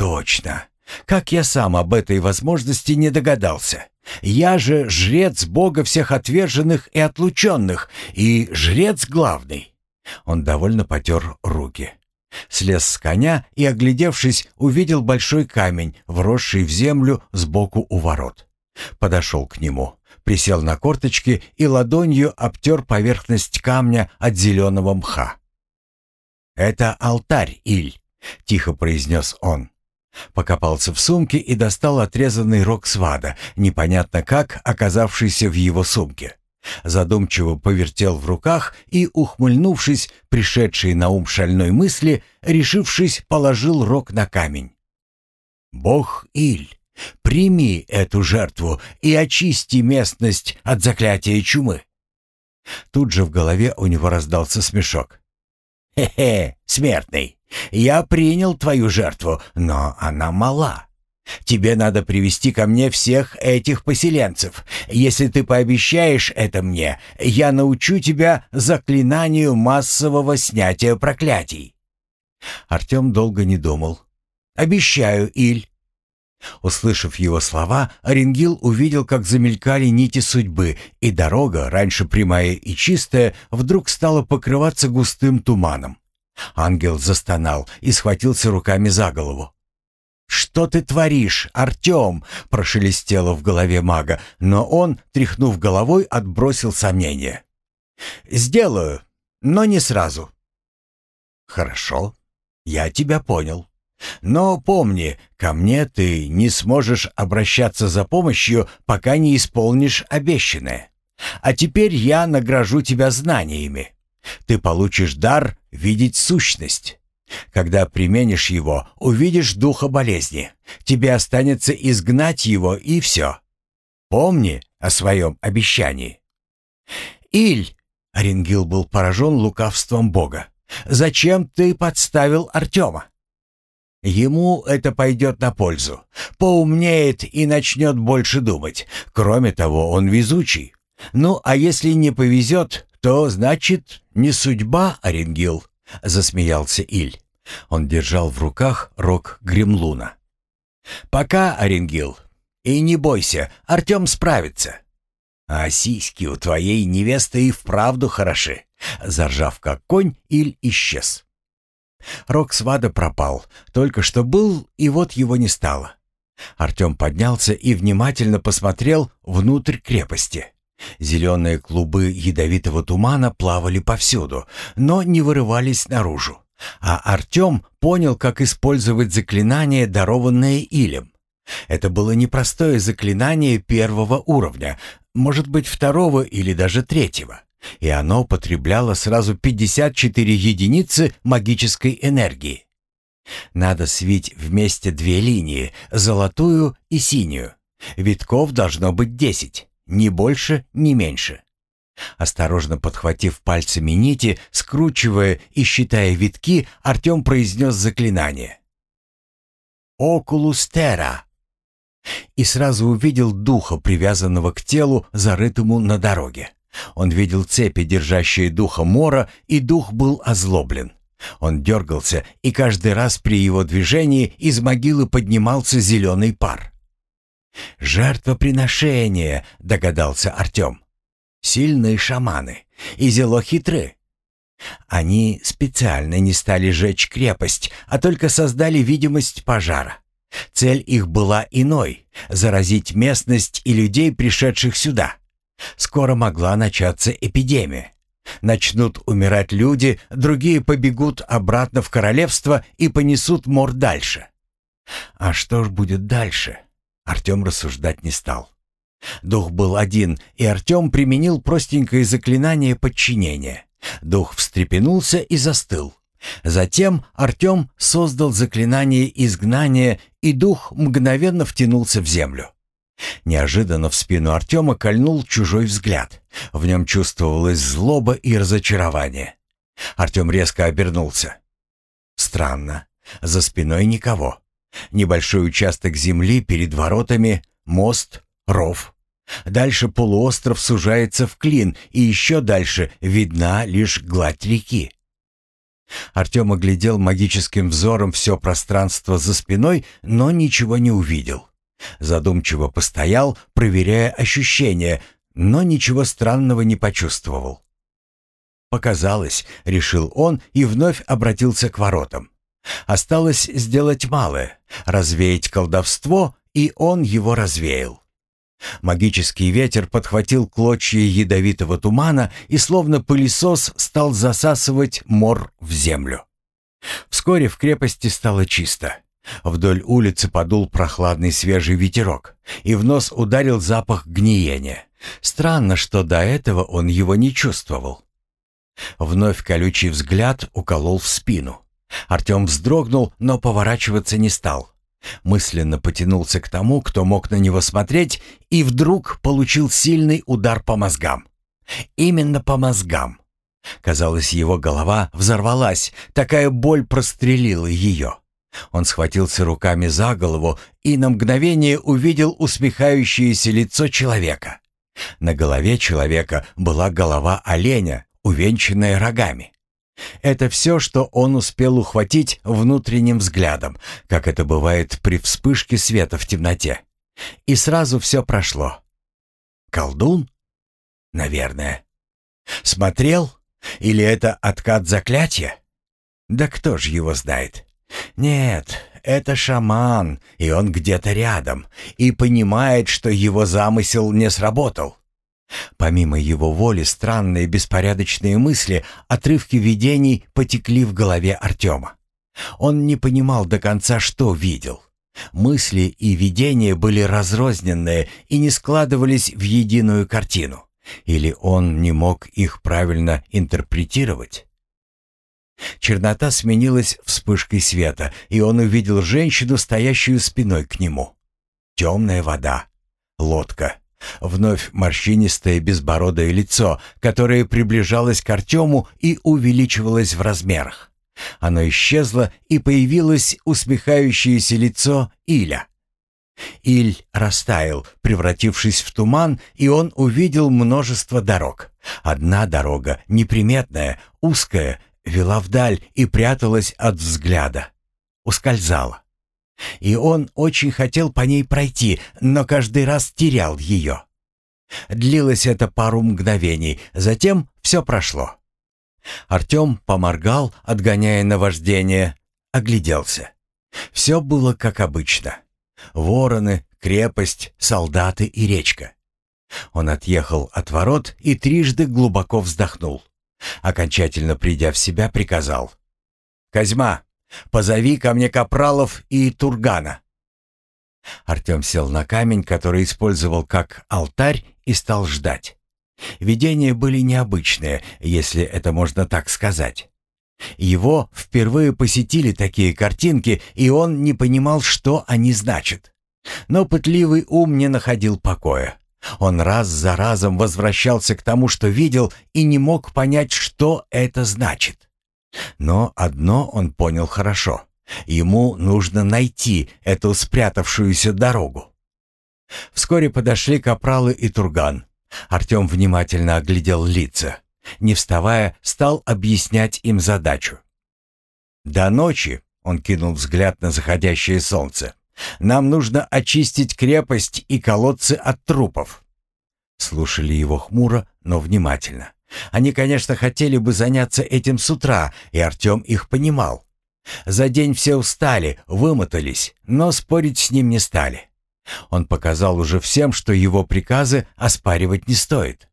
Speaker 2: Точно. Как я сам об этой возможности не догадался. Я же жрец бога всех отверженных и отлученных, и жрец главный. Он довольно потер руки. Слез с коня и, оглядевшись, увидел большой камень, вросший в землю сбоку у ворот. Подошел к нему, присел на корточки и ладонью обтер поверхность камня от зеленого мха. «Это алтарь, Иль», — тихо произнес он. Покопался в сумке и достал отрезанный рог свада, непонятно как оказавшийся в его сумке. Задумчиво повертел в руках и, ухмыльнувшись, пришедший на ум шальной мысли, решившись, положил рог на камень. «Бог Иль, прими эту жертву и очисти местность от заклятия чумы». Тут же в голове у него раздался смешок. «Хе-хе, смертный, я принял твою жертву, но она мала. Тебе надо привести ко мне всех этих поселенцев. Если ты пообещаешь это мне, я научу тебя заклинанию массового снятия проклятий». Артем долго не думал. «Обещаю, Иль». Услышав его слова, Оренгил увидел, как замелькали нити судьбы, и дорога, раньше прямая и чистая, вдруг стала покрываться густым туманом. Ангел застонал и схватился руками за голову. «Что ты творишь, Артем?» — прошелестело в голове мага, но он, тряхнув головой, отбросил сомнения. «Сделаю, но не сразу». «Хорошо, я тебя понял. Но помни, ко мне ты не сможешь обращаться за помощью, пока не исполнишь обещанное. А теперь я награжу тебя знаниями. Ты получишь дар видеть сущность. Когда применишь его, увидишь духа болезни. Тебе останется изгнать его, и все. Помни о своем обещании. Иль, Оренгил был поражен лукавством Бога. Зачем ты подставил Артема? Ему это пойдет на пользу. Поумнеет и начнет больше думать. Кроме того, он везучий. Ну, а если не повезет, то значит не судьба, Оренгил, засмеялся Иль. Он держал в руках рог Гремлуна.
Speaker 1: «Пока, Оренгил. И не бойся, Артем справится». «А сиськи у твоей невесты и вправду хороши», — заржав как конь, Иль исчез. Рок свада пропал, только что был, и вот его не стало. Артем поднялся и внимательно посмотрел внутрь крепости. Зеленые клубы ядовитого тумана плавали повсюду, но не вырывались наружу. А Артем понял, как использовать заклинание, дарованное Илем. Это было непростое заклинание первого уровня, может быть, второго или даже третьего. И оно потребляло сразу 54 единицы магической энергии. Надо свить вместе две линии, золотую и синюю. Витков должно быть 10, ни больше, ни меньше. Осторожно подхватив пальцами нити, скручивая и считая витки, Артем произнес заклинание. «Окулус терра!» И сразу увидел духа, привязанного к телу, зарытому на дороге. Он видел цепи, держащие духа Мора, и дух был озлоблен. Он дергался, и каждый раз при его движении из могилы поднимался зеленый пар. «Жертвоприношение», — догадался Артем. «Сильные шаманы и зело хитры. Они специально не стали жечь крепость, а только создали видимость пожара. Цель их была иной — заразить местность и людей, пришедших сюда. Скоро могла начаться эпидемия. Начнут умирать люди, другие побегут обратно в королевство и понесут мор дальше. А что ж будет дальше? Артем рассуждать не стал. Дух был один, и Артем применил простенькое заклинание подчинения. Дух встрепенулся и застыл. Затем Артем создал заклинание изгнания, и дух мгновенно втянулся в землю. Неожиданно в спину Артема кольнул чужой взгляд. В нем чувствовалась злоба и разочарование. Артем резко обернулся. Странно. За спиной никого. Небольшой участок земли перед воротами, мост, ров. Дальше полуостров сужается в клин, и еще дальше видна лишь гладь реки. Артем оглядел магическим взором все пространство за спиной, но ничего не увидел. Задумчиво постоял, проверяя ощущения, но ничего странного не почувствовал. «Показалось», — решил он и вновь обратился к воротам. Осталось сделать малое — развеять колдовство, и он его развеял. Магический ветер подхватил клочья ядовитого тумана и словно пылесос стал засасывать мор в землю. Вскоре в крепости стало чисто. Вдоль улицы подул прохладный свежий ветерок, и в нос ударил запах гниения. Странно, что до этого он его не чувствовал. Вновь колючий взгляд уколол в спину. Артем вздрогнул, но поворачиваться не стал. Мысленно потянулся к тому, кто мог на него смотреть, и вдруг получил сильный удар по мозгам. Именно по мозгам. Казалось, его голова взорвалась, такая боль прострелила ее. Он схватился руками за голову и на мгновение увидел усмехающееся лицо человека. На голове человека была голова оленя, увенчанная рогами. Это все, что он успел ухватить внутренним взглядом, как это бывает при вспышке света в темноте. И сразу все прошло. Колдун? Наверное. Смотрел? Или это откат заклятия? Да кто ж его знает? Нет, это шаман, и он где-то рядом, и понимает, что его замысел не сработал. Помимо его воли странные беспорядочные мысли, отрывки видений потекли в голове Артема. Он не понимал до конца, что видел. Мысли и видения были разрозненные и не складывались в единую картину. Или он не мог их правильно интерпретировать? Чернота сменилась вспышкой света, и он увидел женщину, стоящую спиной к нему. Темная вода. Лодка. Вновь морщинистое безбородое лицо, которое приближалось к Артему и увеличивалось в размерах. Оно исчезло, и появилось усмехающееся лицо Иля. Иль растаял, превратившись в туман, и он увидел множество дорог. Одна дорога, неприметная, узкая, вела вдаль и пряталась от взгляда. Ускользала. И он очень хотел по ней пройти, но каждый раз терял ее. Длилось это пару мгновений, затем все прошло. Артем поморгал, отгоняя наваждение, огляделся. Все было как обычно. Вороны, крепость, солдаты и речка. Он отъехал от ворот и трижды глубоко вздохнул. Окончательно придя в себя, приказал. «Козьма, позови ко мне Капралов и Тургана». Артем сел на камень, который использовал как алтарь, и стал ждать. Видения были необычные, если это можно так сказать. Его впервые посетили такие картинки, и он не понимал, что они значат. Но пытливый ум не находил покоя. Он раз за разом возвращался к тому, что видел, и не мог понять, что это значит. Но одно он понял хорошо. Ему нужно найти эту спрятавшуюся дорогу. Вскоре подошли Капралы и Турган. Артем внимательно оглядел лица. Не вставая, стал объяснять им задачу. «До ночи», — он кинул взгляд на заходящее солнце, «нам нужно очистить крепость и колодцы от трупов». Слушали его хмуро, но внимательно. Они, конечно, хотели бы заняться этим с утра, и Артем их понимал. За день все устали, вымотались, но спорить с ним не стали. Он показал уже всем, что его приказы оспаривать не стоит.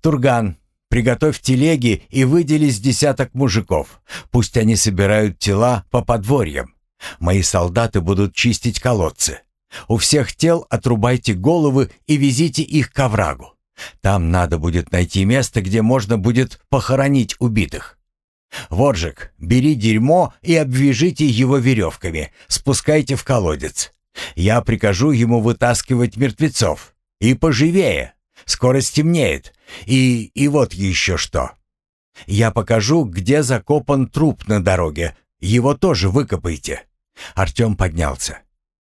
Speaker 1: «Турган, приготовь телеги и выдели с десяток мужиков. Пусть они собирают тела по подворьям. Мои солдаты будут чистить колодцы. У всех тел отрубайте головы и везите их к оврагу. Там надо будет найти место, где можно будет похоронить убитых. Воржик, бери дерьмо и обвяжите его веревками, спускайте в колодец. Я прикажу ему вытаскивать мертвецов. И поживее. Скоро стемнеет. И, и вот еще что. Я покажу, где закопан труп на дороге. Его тоже выкопайте. Артем поднялся.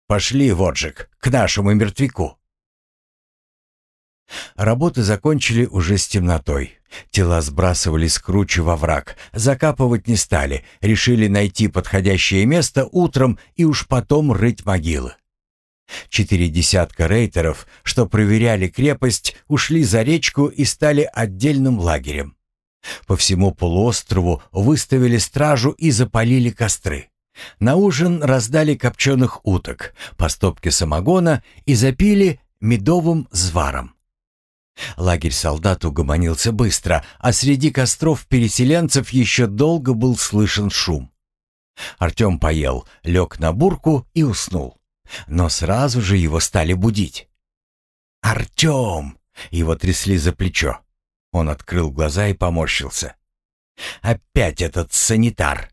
Speaker 1: Пошли, Воджик, к нашему мертвяку. Работы закончили уже с темнотой. Тела сбрасывали с кручи во враг. Закапывать не стали. Решили найти подходящее место утром и уж потом рыть могилы. Четыре десятка рейтеров, что проверяли крепость, ушли за речку и стали отдельным лагерем. По всему полуострову выставили стражу и запалили костры. На ужин раздали копченых уток, по стопке самогона и запили медовым зваром. Лагерь солдат угомонился быстро, а среди костров переселенцев еще долго был слышен шум. Артем поел, лег на бурку и уснул. Но сразу же его стали будить. «Артем!» — его трясли за плечо. Он открыл глаза и поморщился. «Опять этот санитар!»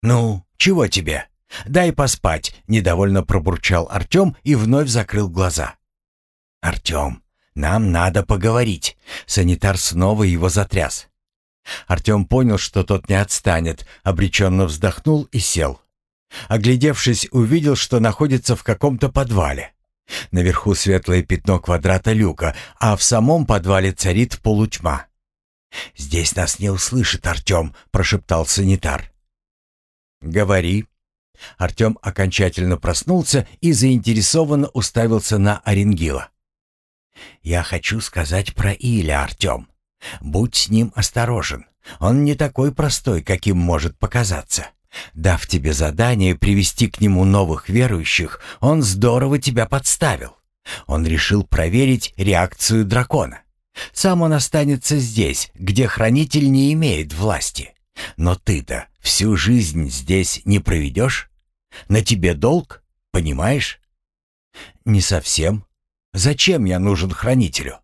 Speaker 1: «Ну, чего тебе? Дай поспать!» — недовольно пробурчал Артем и вновь закрыл глаза. «Артем, нам надо поговорить!» Санитар снова его затряс. Артем понял, что тот не отстанет, обреченно вздохнул и сел. Оглядевшись, увидел, что находится в каком-то подвале. Наверху светлое пятно квадрата люка, а в самом подвале царит полутьма. «Здесь нас не услышит Артем», — прошептал санитар. «Говори». Артем окончательно проснулся и заинтересованно уставился на Оренгила. «Я хочу сказать про Иля, Артем. Будь с ним осторожен. Он не такой простой, каким может показаться. Дав тебе задание привести к нему новых верующих, он здорово тебя подставил. Он решил проверить реакцию дракона. Сам он останется здесь, где хранитель не имеет власти. Но ты-то всю жизнь здесь не проведешь? На тебе долг, понимаешь? Не совсем. Зачем я нужен хранителю?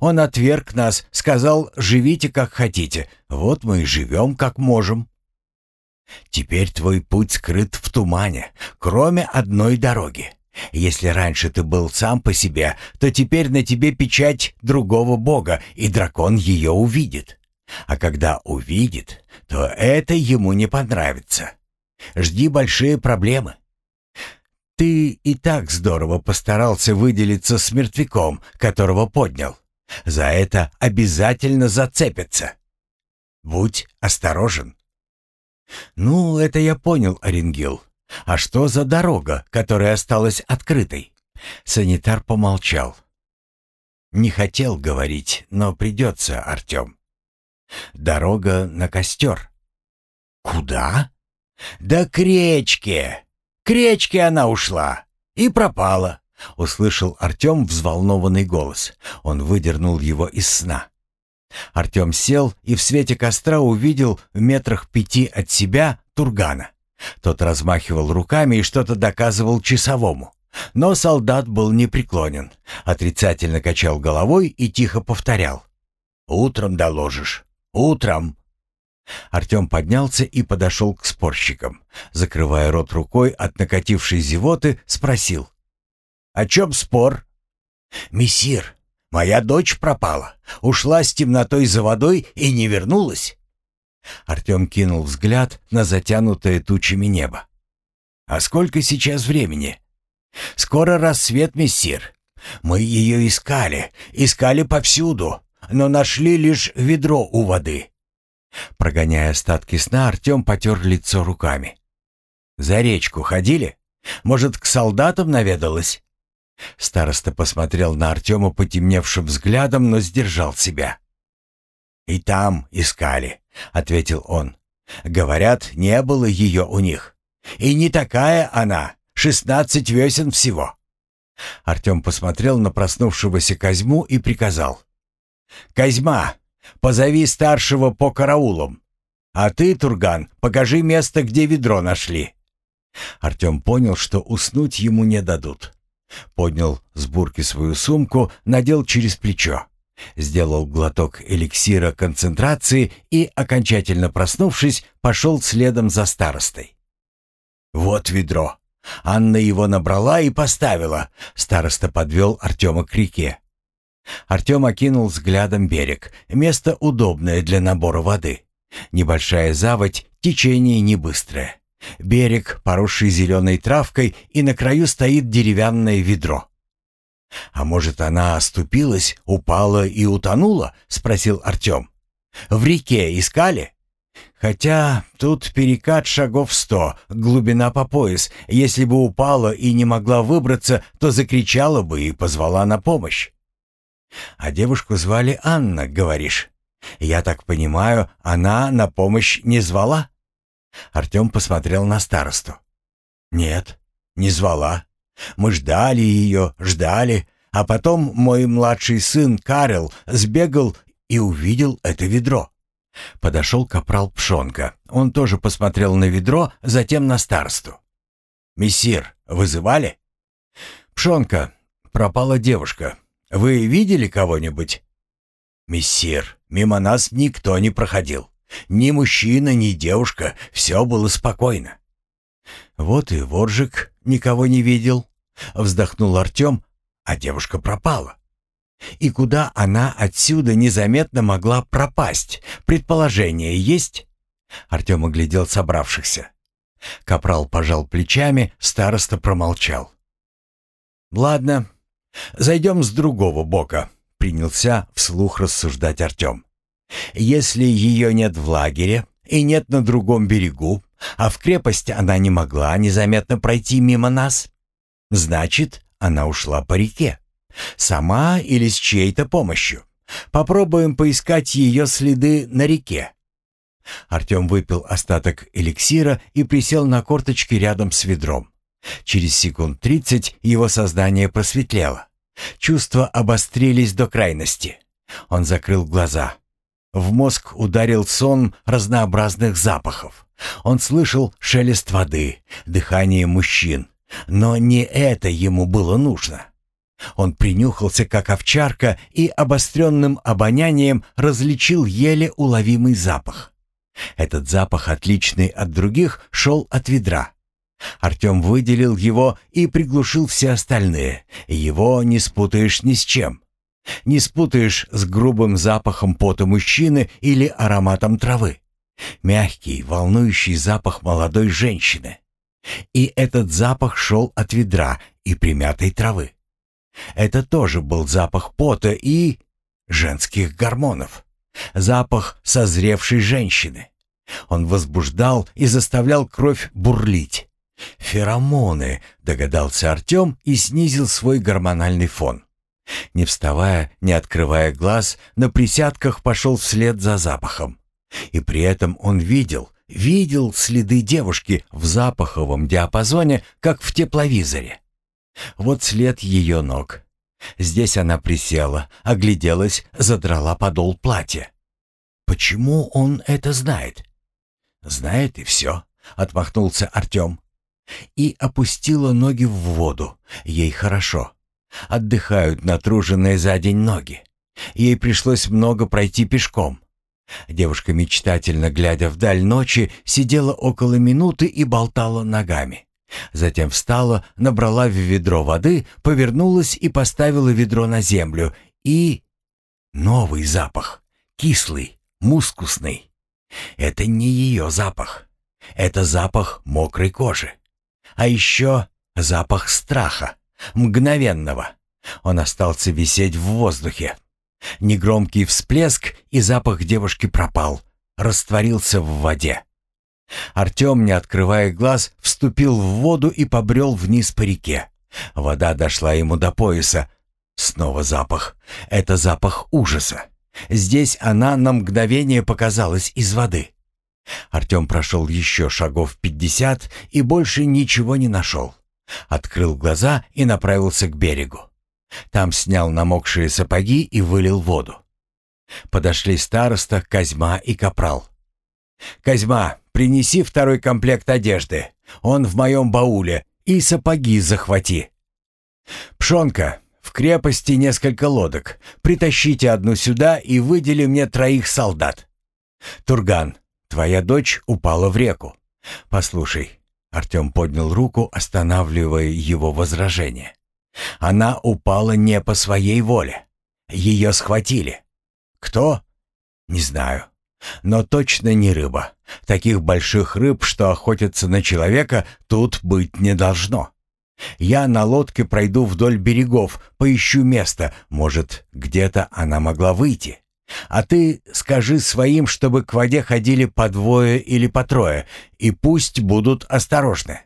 Speaker 1: Он отверг нас, сказал, живите как хотите. Вот мы и живем как можем. Теперь твой путь скрыт в тумане, кроме одной дороги. Если раньше ты был сам по себе, то теперь на тебе печать другого бога, и дракон ее увидит. А когда увидит, то это ему не понравится. Жди большие проблемы. Ты и так здорово постарался выделиться с мертвяком, которого поднял. За это обязательно зацепятся. Будь осторожен. «Ну, это я понял, Оренгил. А что за дорога, которая осталась открытой?» Санитар помолчал. «Не хотел говорить, но придется, Артем. Дорога на костер». «Куда?» «Да к речке. К речке она ушла и пропала», — услышал Артем взволнованный голос. Он выдернул его из сна. Артем сел и в свете костра увидел в метрах пяти от себя Тургана. Тот размахивал руками и что-то доказывал часовому. Но солдат был непреклонен, отрицательно качал головой и тихо повторял. «Утром доложишь. Утром». Артем поднялся и подошел к спорщикам. Закрывая рот рукой от накатившей зевоты, спросил. «О чем спор?» «Мессир, моя дочь пропала. Ушла с темнотой за водой и не вернулась». Артем кинул взгляд на затянутое тучами небо. «А сколько сейчас времени?» «Скоро рассвет, мессир. Мы ее искали, искали повсюду, но нашли лишь ведро у воды». Прогоняя остатки сна, Артем потер лицо руками. «За речку ходили? Может, к солдатам наведалась?» Староста посмотрел на Артема потемневшим взглядом, но сдержал себя. «И там искали», — ответил он. «Говорят, не было ее у них. И не такая она, шестнадцать весен всего». Артем посмотрел на проснувшегося Козьму и приказал. «Козьма, позови старшего по караулам. А ты, Турган, покажи место, где ведро нашли». Артем понял, что уснуть ему не дадут. Поднял с бурки свою сумку, надел через плечо. Сделал глоток эликсира концентрации и, окончательно проснувшись, пошел следом за старостой. «Вот ведро!» Анна его набрала и поставила. Староста подвел Артема к реке. Артем окинул взглядом берег. Место удобное для набора воды. Небольшая заводь, течение не быстрое. Берег, поросший зеленой травкой, и на краю стоит деревянное ведро. «А может, она оступилась, упала и утонула?» — спросил Артем. «В реке искали?» «Хотя тут перекат шагов сто, глубина по пояс. Если бы упала и не могла выбраться, то закричала бы и позвала на помощь». «А девушку звали Анна, говоришь? Я так понимаю, она на помощь не звала?» Артем посмотрел на старосту. «Нет, не звала. Мы ждали ее, ждали, а потом мой младший сын Карел сбегал и увидел это ведро. Подошел капрал Пшонка. Он тоже посмотрел на ведро, затем на старосту. «Мессир, вызывали?» «Пшонка, пропала девушка. Вы видели кого-нибудь?» «Мессир, мимо нас никто не проходил. Ни мужчина, ни девушка. Все было спокойно». «Вот и Воржик никого не видел», — вздохнул Артем, а девушка пропала. И куда она отсюда незаметно могла пропасть? Предположение есть? Артем оглядел собравшихся. Капрал пожал плечами, староста промолчал. «Ладно, зайдем с другого бока», — принялся вслух рассуждать Артем. «Если ее нет в лагере и нет на другом берегу, а в крепость она не могла незаметно пройти мимо нас, значит, она ушла по реке. Сама или с чьей-то помощью. Попробуем поискать ее следы на реке. Артем выпил остаток эликсира и присел на корточки рядом с ведром. Через секунд тридцать его сознание просветлело. Чувства обострились до крайности. Он закрыл глаза. В мозг ударил сон разнообразных запахов. Он слышал шелест воды, дыхание мужчин. Но не это ему было нужно. Он принюхался, как овчарка, и обостренным обонянием различил еле уловимый запах. Этот запах, отличный от других, шел от ведра. Артем выделил его и приглушил все остальные. Его не спутаешь ни с чем. Не спутаешь с грубым запахом пота мужчины или ароматом травы. Мягкий, волнующий запах молодой женщины. И этот запах шел от ведра и примятой травы. Это тоже был запах пота и женских гормонов. Запах созревшей женщины. Он возбуждал и заставлял кровь бурлить. «Феромоны», — догадался Артем и снизил свой гормональный фон. Не вставая, не открывая глаз, на присядках пошел вслед за запахом. И при этом он видел, видел следы девушки в запаховом диапазоне, как в тепловизоре. Вот след ее ног. Здесь она присела, огляделась, задрала подол платья. Почему он это знает? Знает и все, отмахнулся Артем. И опустила ноги в воду. Ей хорошо. Отдыхают натруженные за день ноги. Ей пришлось много пройти пешком. Девушка, мечтательно глядя вдаль ночи, сидела около минуты и болтала ногами. Затем встала, набрала в ведро воды, повернулась и поставила ведро на землю. И... Новый запах. Кислый, мускусный. Это не ее запах. Это запах мокрой кожи. А еще запах страха. Мгновенного. Он остался висеть в воздухе. Негромкий всплеск, и запах девушки пропал. Растворился в воде. Артем, не открывая глаз, вступил в воду и побрел вниз по реке. Вода дошла ему до пояса. Снова запах. Это запах ужаса. Здесь она на мгновение показалась из воды. Артем прошел еще шагов пятьдесят и больше ничего не нашел. Открыл глаза и направился к берегу. Там снял намокшие сапоги и вылил воду. Подошли староста, Козьма и Капрал. «Козьма, принеси второй комплект одежды. Он в моем бауле. И сапоги захвати. Пшонка, в крепости несколько лодок. Притащите одну сюда и выдели мне троих солдат. Турган, твоя дочь упала в реку. Послушай, Артем поднял руку, останавливая его возражение. Она упала не по своей воле. Ее схватили. Кто? Не знаю. Но точно не рыба. Таких больших рыб, что охотятся на человека, тут быть не должно. Я на лодке пройду вдоль берегов, поищу место, может, где-то она могла выйти. А ты скажи своим, чтобы к воде ходили по двое или по трое, и пусть будут осторожны».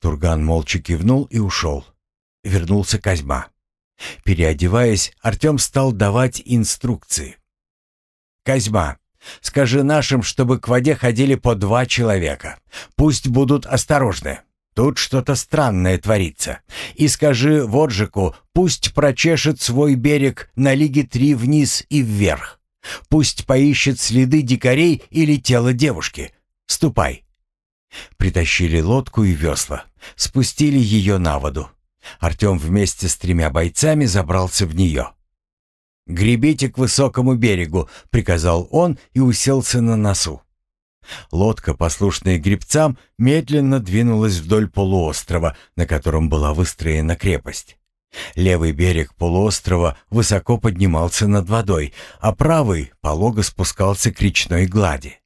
Speaker 1: Турган молча кивнул и ушел. Вернулся Козьма. Переодеваясь, Артем стал давать инструкции. «Козьма, скажи нашим, чтобы к воде ходили по два человека. Пусть будут осторожны. Тут что-то странное творится. И скажи Воржику, пусть прочешет свой берег на лиге три вниз и вверх. Пусть поищет следы дикарей или тело девушки. Ступай. Притащили лодку и весла. Спустили ее на воду. Артем вместе с тремя бойцами забрался в нее. «Гребите к высокому берегу», — приказал он и уселся на носу. Лодка, послушная гребцам, медленно двинулась вдоль полуострова, на котором была выстроена крепость. Левый берег полуострова высоко поднимался над водой, а правый полого спускался к речной глади.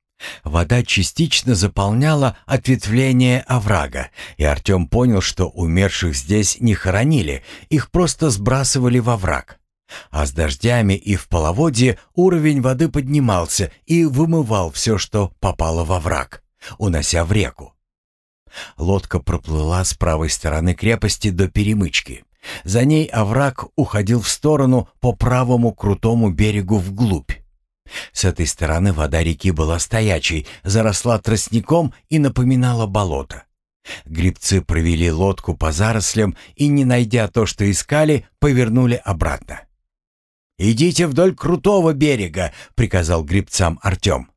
Speaker 1: Вода частично заполняла ответвление оврага, и Артем понял, что умерших здесь не хоронили, их просто сбрасывали во враг. А с дождями и в половодье уровень воды поднимался и вымывал все, что попало во враг, унося в реку. Лодка проплыла с правой стороны крепости до перемычки. За ней овраг уходил в сторону по правому крутому берегу вглубь. С этой стороны вода реки была стоячей, заросла тростником и напоминала болото. Грибцы провели лодку по зарослям и, не найдя то, что искали, повернули обратно. «Идите вдоль крутого берега», — приказал грибцам Артем.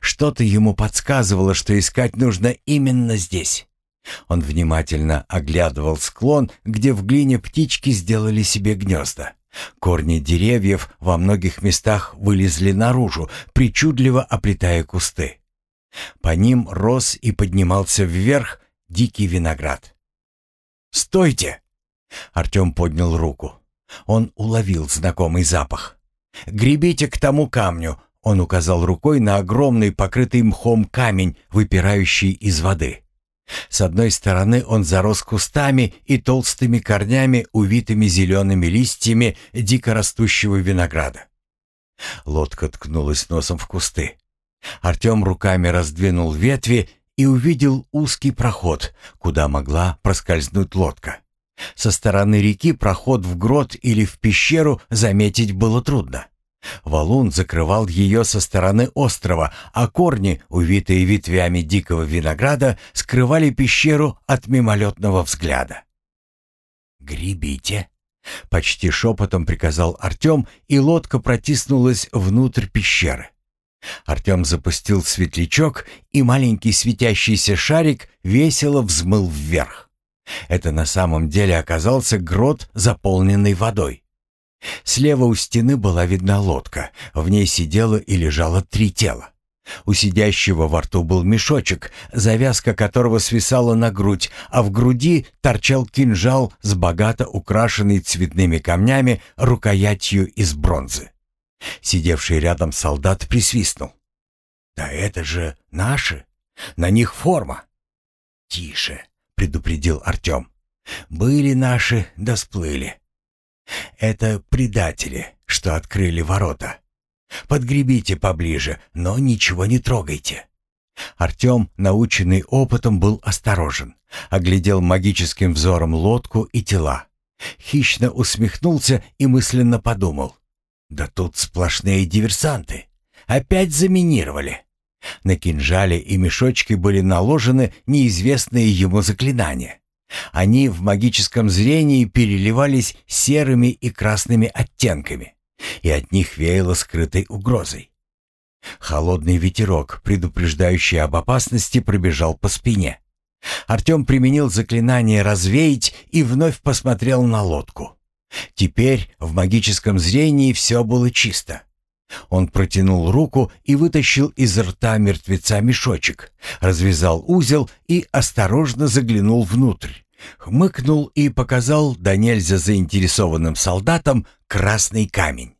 Speaker 1: Что-то ему подсказывало, что искать нужно именно здесь. Он внимательно оглядывал склон, где в глине птички сделали себе гнезда. Корни деревьев во многих местах вылезли наружу, причудливо оплетая кусты. По ним рос и поднимался вверх дикий виноград. «Стойте!» Артем поднял руку. Он уловил знакомый запах. «Гребите к тому камню!» Он указал рукой на огромный покрытый мхом камень, выпирающий из воды. С одной стороны он зарос кустами и толстыми корнями, увитыми зелеными листьями дикорастущего винограда. Лодка ткнулась носом в кусты. Артем руками раздвинул ветви и увидел узкий проход, куда могла проскользнуть лодка. Со стороны реки проход в грот или в пещеру заметить было трудно. Валун закрывал ее со стороны острова, а корни, увитые ветвями дикого винограда, скрывали пещеру от мимолетного взгляда. «Гребите!» — почти шепотом приказал Артем, и лодка протиснулась внутрь пещеры. Артем запустил светлячок, и маленький светящийся шарик весело взмыл вверх. Это на самом деле оказался грот, заполненный водой. Слева у стены была видна лодка. В ней сидело и лежало три тела. У сидящего во рту был мешочек, завязка которого свисала на грудь, а в груди торчал кинжал с богато украшенной цветными камнями рукоятью из бронзы. Сидевший рядом солдат присвистнул. «Да это же наши! На них форма!» «Тише!» — предупредил Артем. «Были наши, да сплыли. Это предатели, что открыли ворота. Подгребите поближе, но ничего не трогайте. Артем, наученный опытом, был осторожен. Оглядел магическим взором лодку и тела. Хищно усмехнулся и мысленно подумал. «Да тут сплошные диверсанты. Опять заминировали». На кинжале и мешочке были наложены неизвестные ему заклинания. Они в магическом зрении переливались серыми и красными оттенками, и от них веяло скрытой угрозой. Холодный ветерок, предупреждающий об опасности, пробежал по спине. Артем применил заклинание «развеять» и вновь посмотрел на лодку. Теперь в магическом зрении все было чисто. Он протянул руку и вытащил из рта мертвеца мешочек, развязал узел и осторожно заглянул внутрь. Хмыкнул и показал да нельзя заинтересованным солдатам красный камень.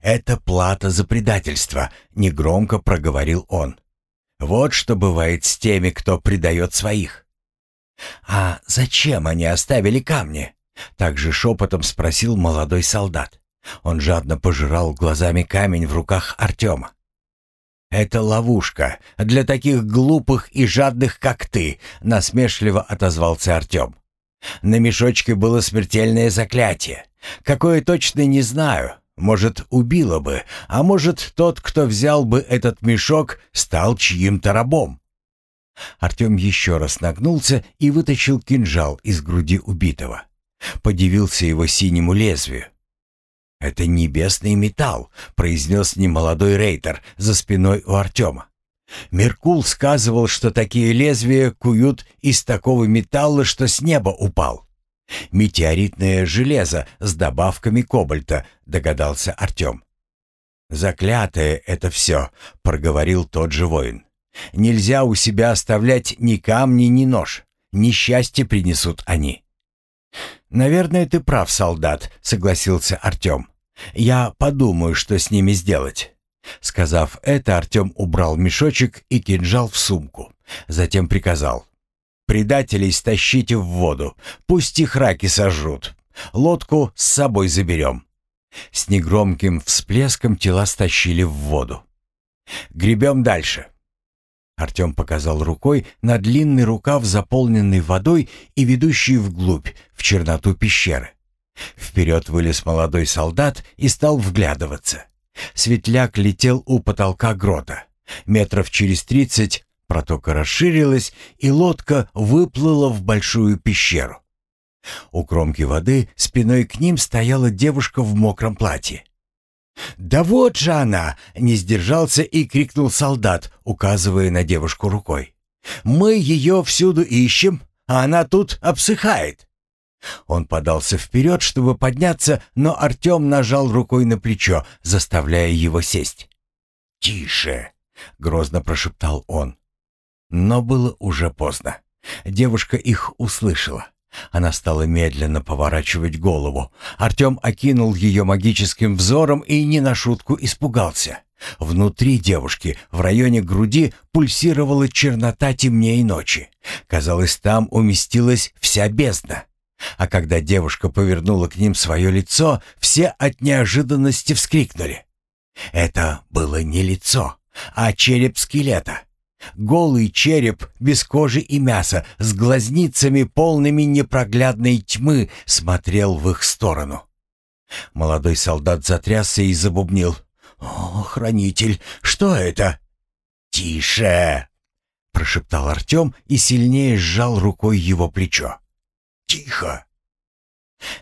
Speaker 1: «Это плата за предательство», — негромко проговорил он. «Вот что бывает с теми, кто предает своих». «А зачем они оставили камни?» — также шепотом спросил молодой солдат. Он жадно пожирал глазами камень в руках Артема. «Это ловушка для таких глупых и жадных, как ты», — насмешливо отозвался Артем. «На мешочке было смертельное заклятие. Какое точно не знаю. Может, убило бы, а может, тот, кто взял бы этот мешок, стал чьим-то рабом». Артем еще раз нагнулся и вытащил кинжал из груди убитого. Подивился его синему лезвию. «Это небесный металл», — произнес немолодой рейтер за спиной у Артема. Меркул сказывал, что такие лезвия куют из такого металла, что с неба упал. «Метеоритное железо с добавками кобальта», — догадался Артем. «Заклятое это все», — проговорил тот же воин. «Нельзя у себя оставлять ни камни, ни нож. Несчастье принесут они». «Наверное, ты прав, солдат», — согласился Артем. «Я подумаю, что с ними сделать». Сказав это, Артем убрал мешочек и кинжал в сумку. Затем приказал. «Предателей стащите в воду. Пусть их раки сожрут. Лодку с собой заберем». С негромким всплеском тела стащили в воду. «Гребем дальше». Артем показал рукой на длинный рукав, заполненный водой и ведущий вглубь, в черноту пещеры. Вперед вылез молодой солдат и стал вглядываться. Светляк летел у потолка грота. Метров через тридцать протока расширилась, и лодка выплыла в большую пещеру. У кромки воды спиной к ним стояла девушка в мокром платье. «Да вот же она!» — не сдержался и крикнул солдат, указывая на девушку рукой. «Мы ее всюду ищем, а она тут обсыхает!» Он подался вперед, чтобы подняться, но Артем нажал рукой на плечо, заставляя его сесть. «Тише!» — грозно прошептал он. Но было уже поздно. Девушка их услышала. Она стала медленно поворачивать голову. Артем окинул ее магическим взором и не на шутку испугался. Внутри девушки, в районе груди, пульсировала чернота темнее ночи. Казалось, там уместилась вся бездна. А когда девушка повернула к ним свое лицо, все от неожиданности вскрикнули. Это было не лицо, а череп скелета. Голый череп, без кожи и мяса, с глазницами, полными непроглядной тьмы, смотрел в их сторону. Молодой солдат затрясся и забубнил. «О, хранитель, что это?» «Тише!» — прошептал Артем и сильнее сжал рукой его плечо. «Тихо!»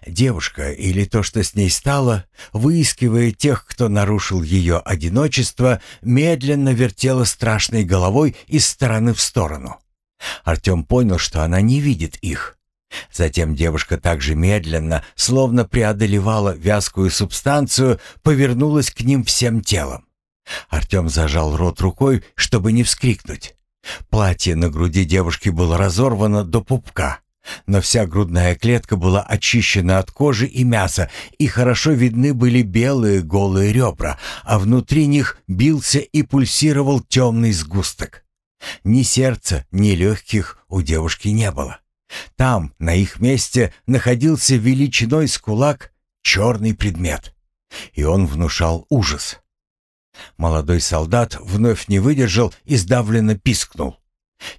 Speaker 1: Девушка, или то, что с ней стало, выискивая тех, кто нарушил ее одиночество, медленно вертела страшной головой из стороны в сторону. Артем понял, что она не видит их. Затем девушка также медленно, словно преодолевала вязкую субстанцию, повернулась к ним всем телом. Артем зажал рот рукой, чтобы не вскрикнуть. Платье на груди девушки было разорвано до пупка. Но вся грудная клетка была очищена от кожи и мяса, и хорошо видны были белые голые ребра, а внутри них бился и пульсировал темный сгусток. Ни сердца, ни легких у девушки не было. Там, на их месте, находился величиной с кулак черный предмет. И он внушал ужас. Молодой солдат вновь не выдержал и сдавленно пискнул.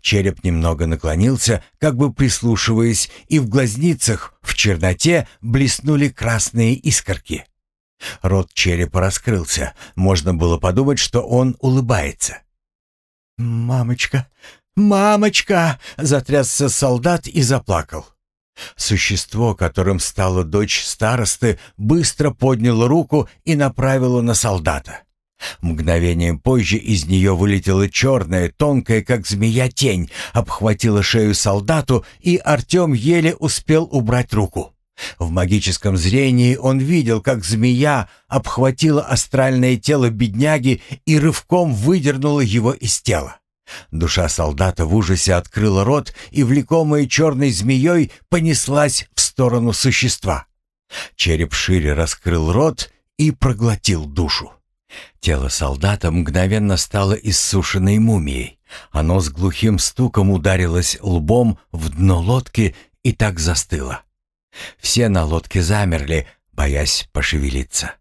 Speaker 1: Череп немного наклонился, как бы прислушиваясь, и в глазницах в черноте блеснули красные искорки. Рот черепа раскрылся. Можно было подумать, что он улыбается. «Мамочка! Мамочка!» — затрясся солдат и заплакал. Существо, которым стала дочь старосты, быстро подняло руку и направило на солдата. Мгновением позже из нее вылетела черная, тонкая, как змея, тень, обхватила шею солдату, и Артем еле успел убрать руку. В магическом зрении он видел, как змея обхватила астральное тело бедняги и рывком выдернула его из тела. Душа солдата в ужасе открыла рот и, влекомая черной змеей, понеслась в сторону существа. Череп шире раскрыл рот и проглотил душу. Тело солдата мгновенно стало иссушенной мумией. Оно с глухим стуком ударилось лбом в дно лодки и так застыло. Все на лодке замерли, боясь пошевелиться.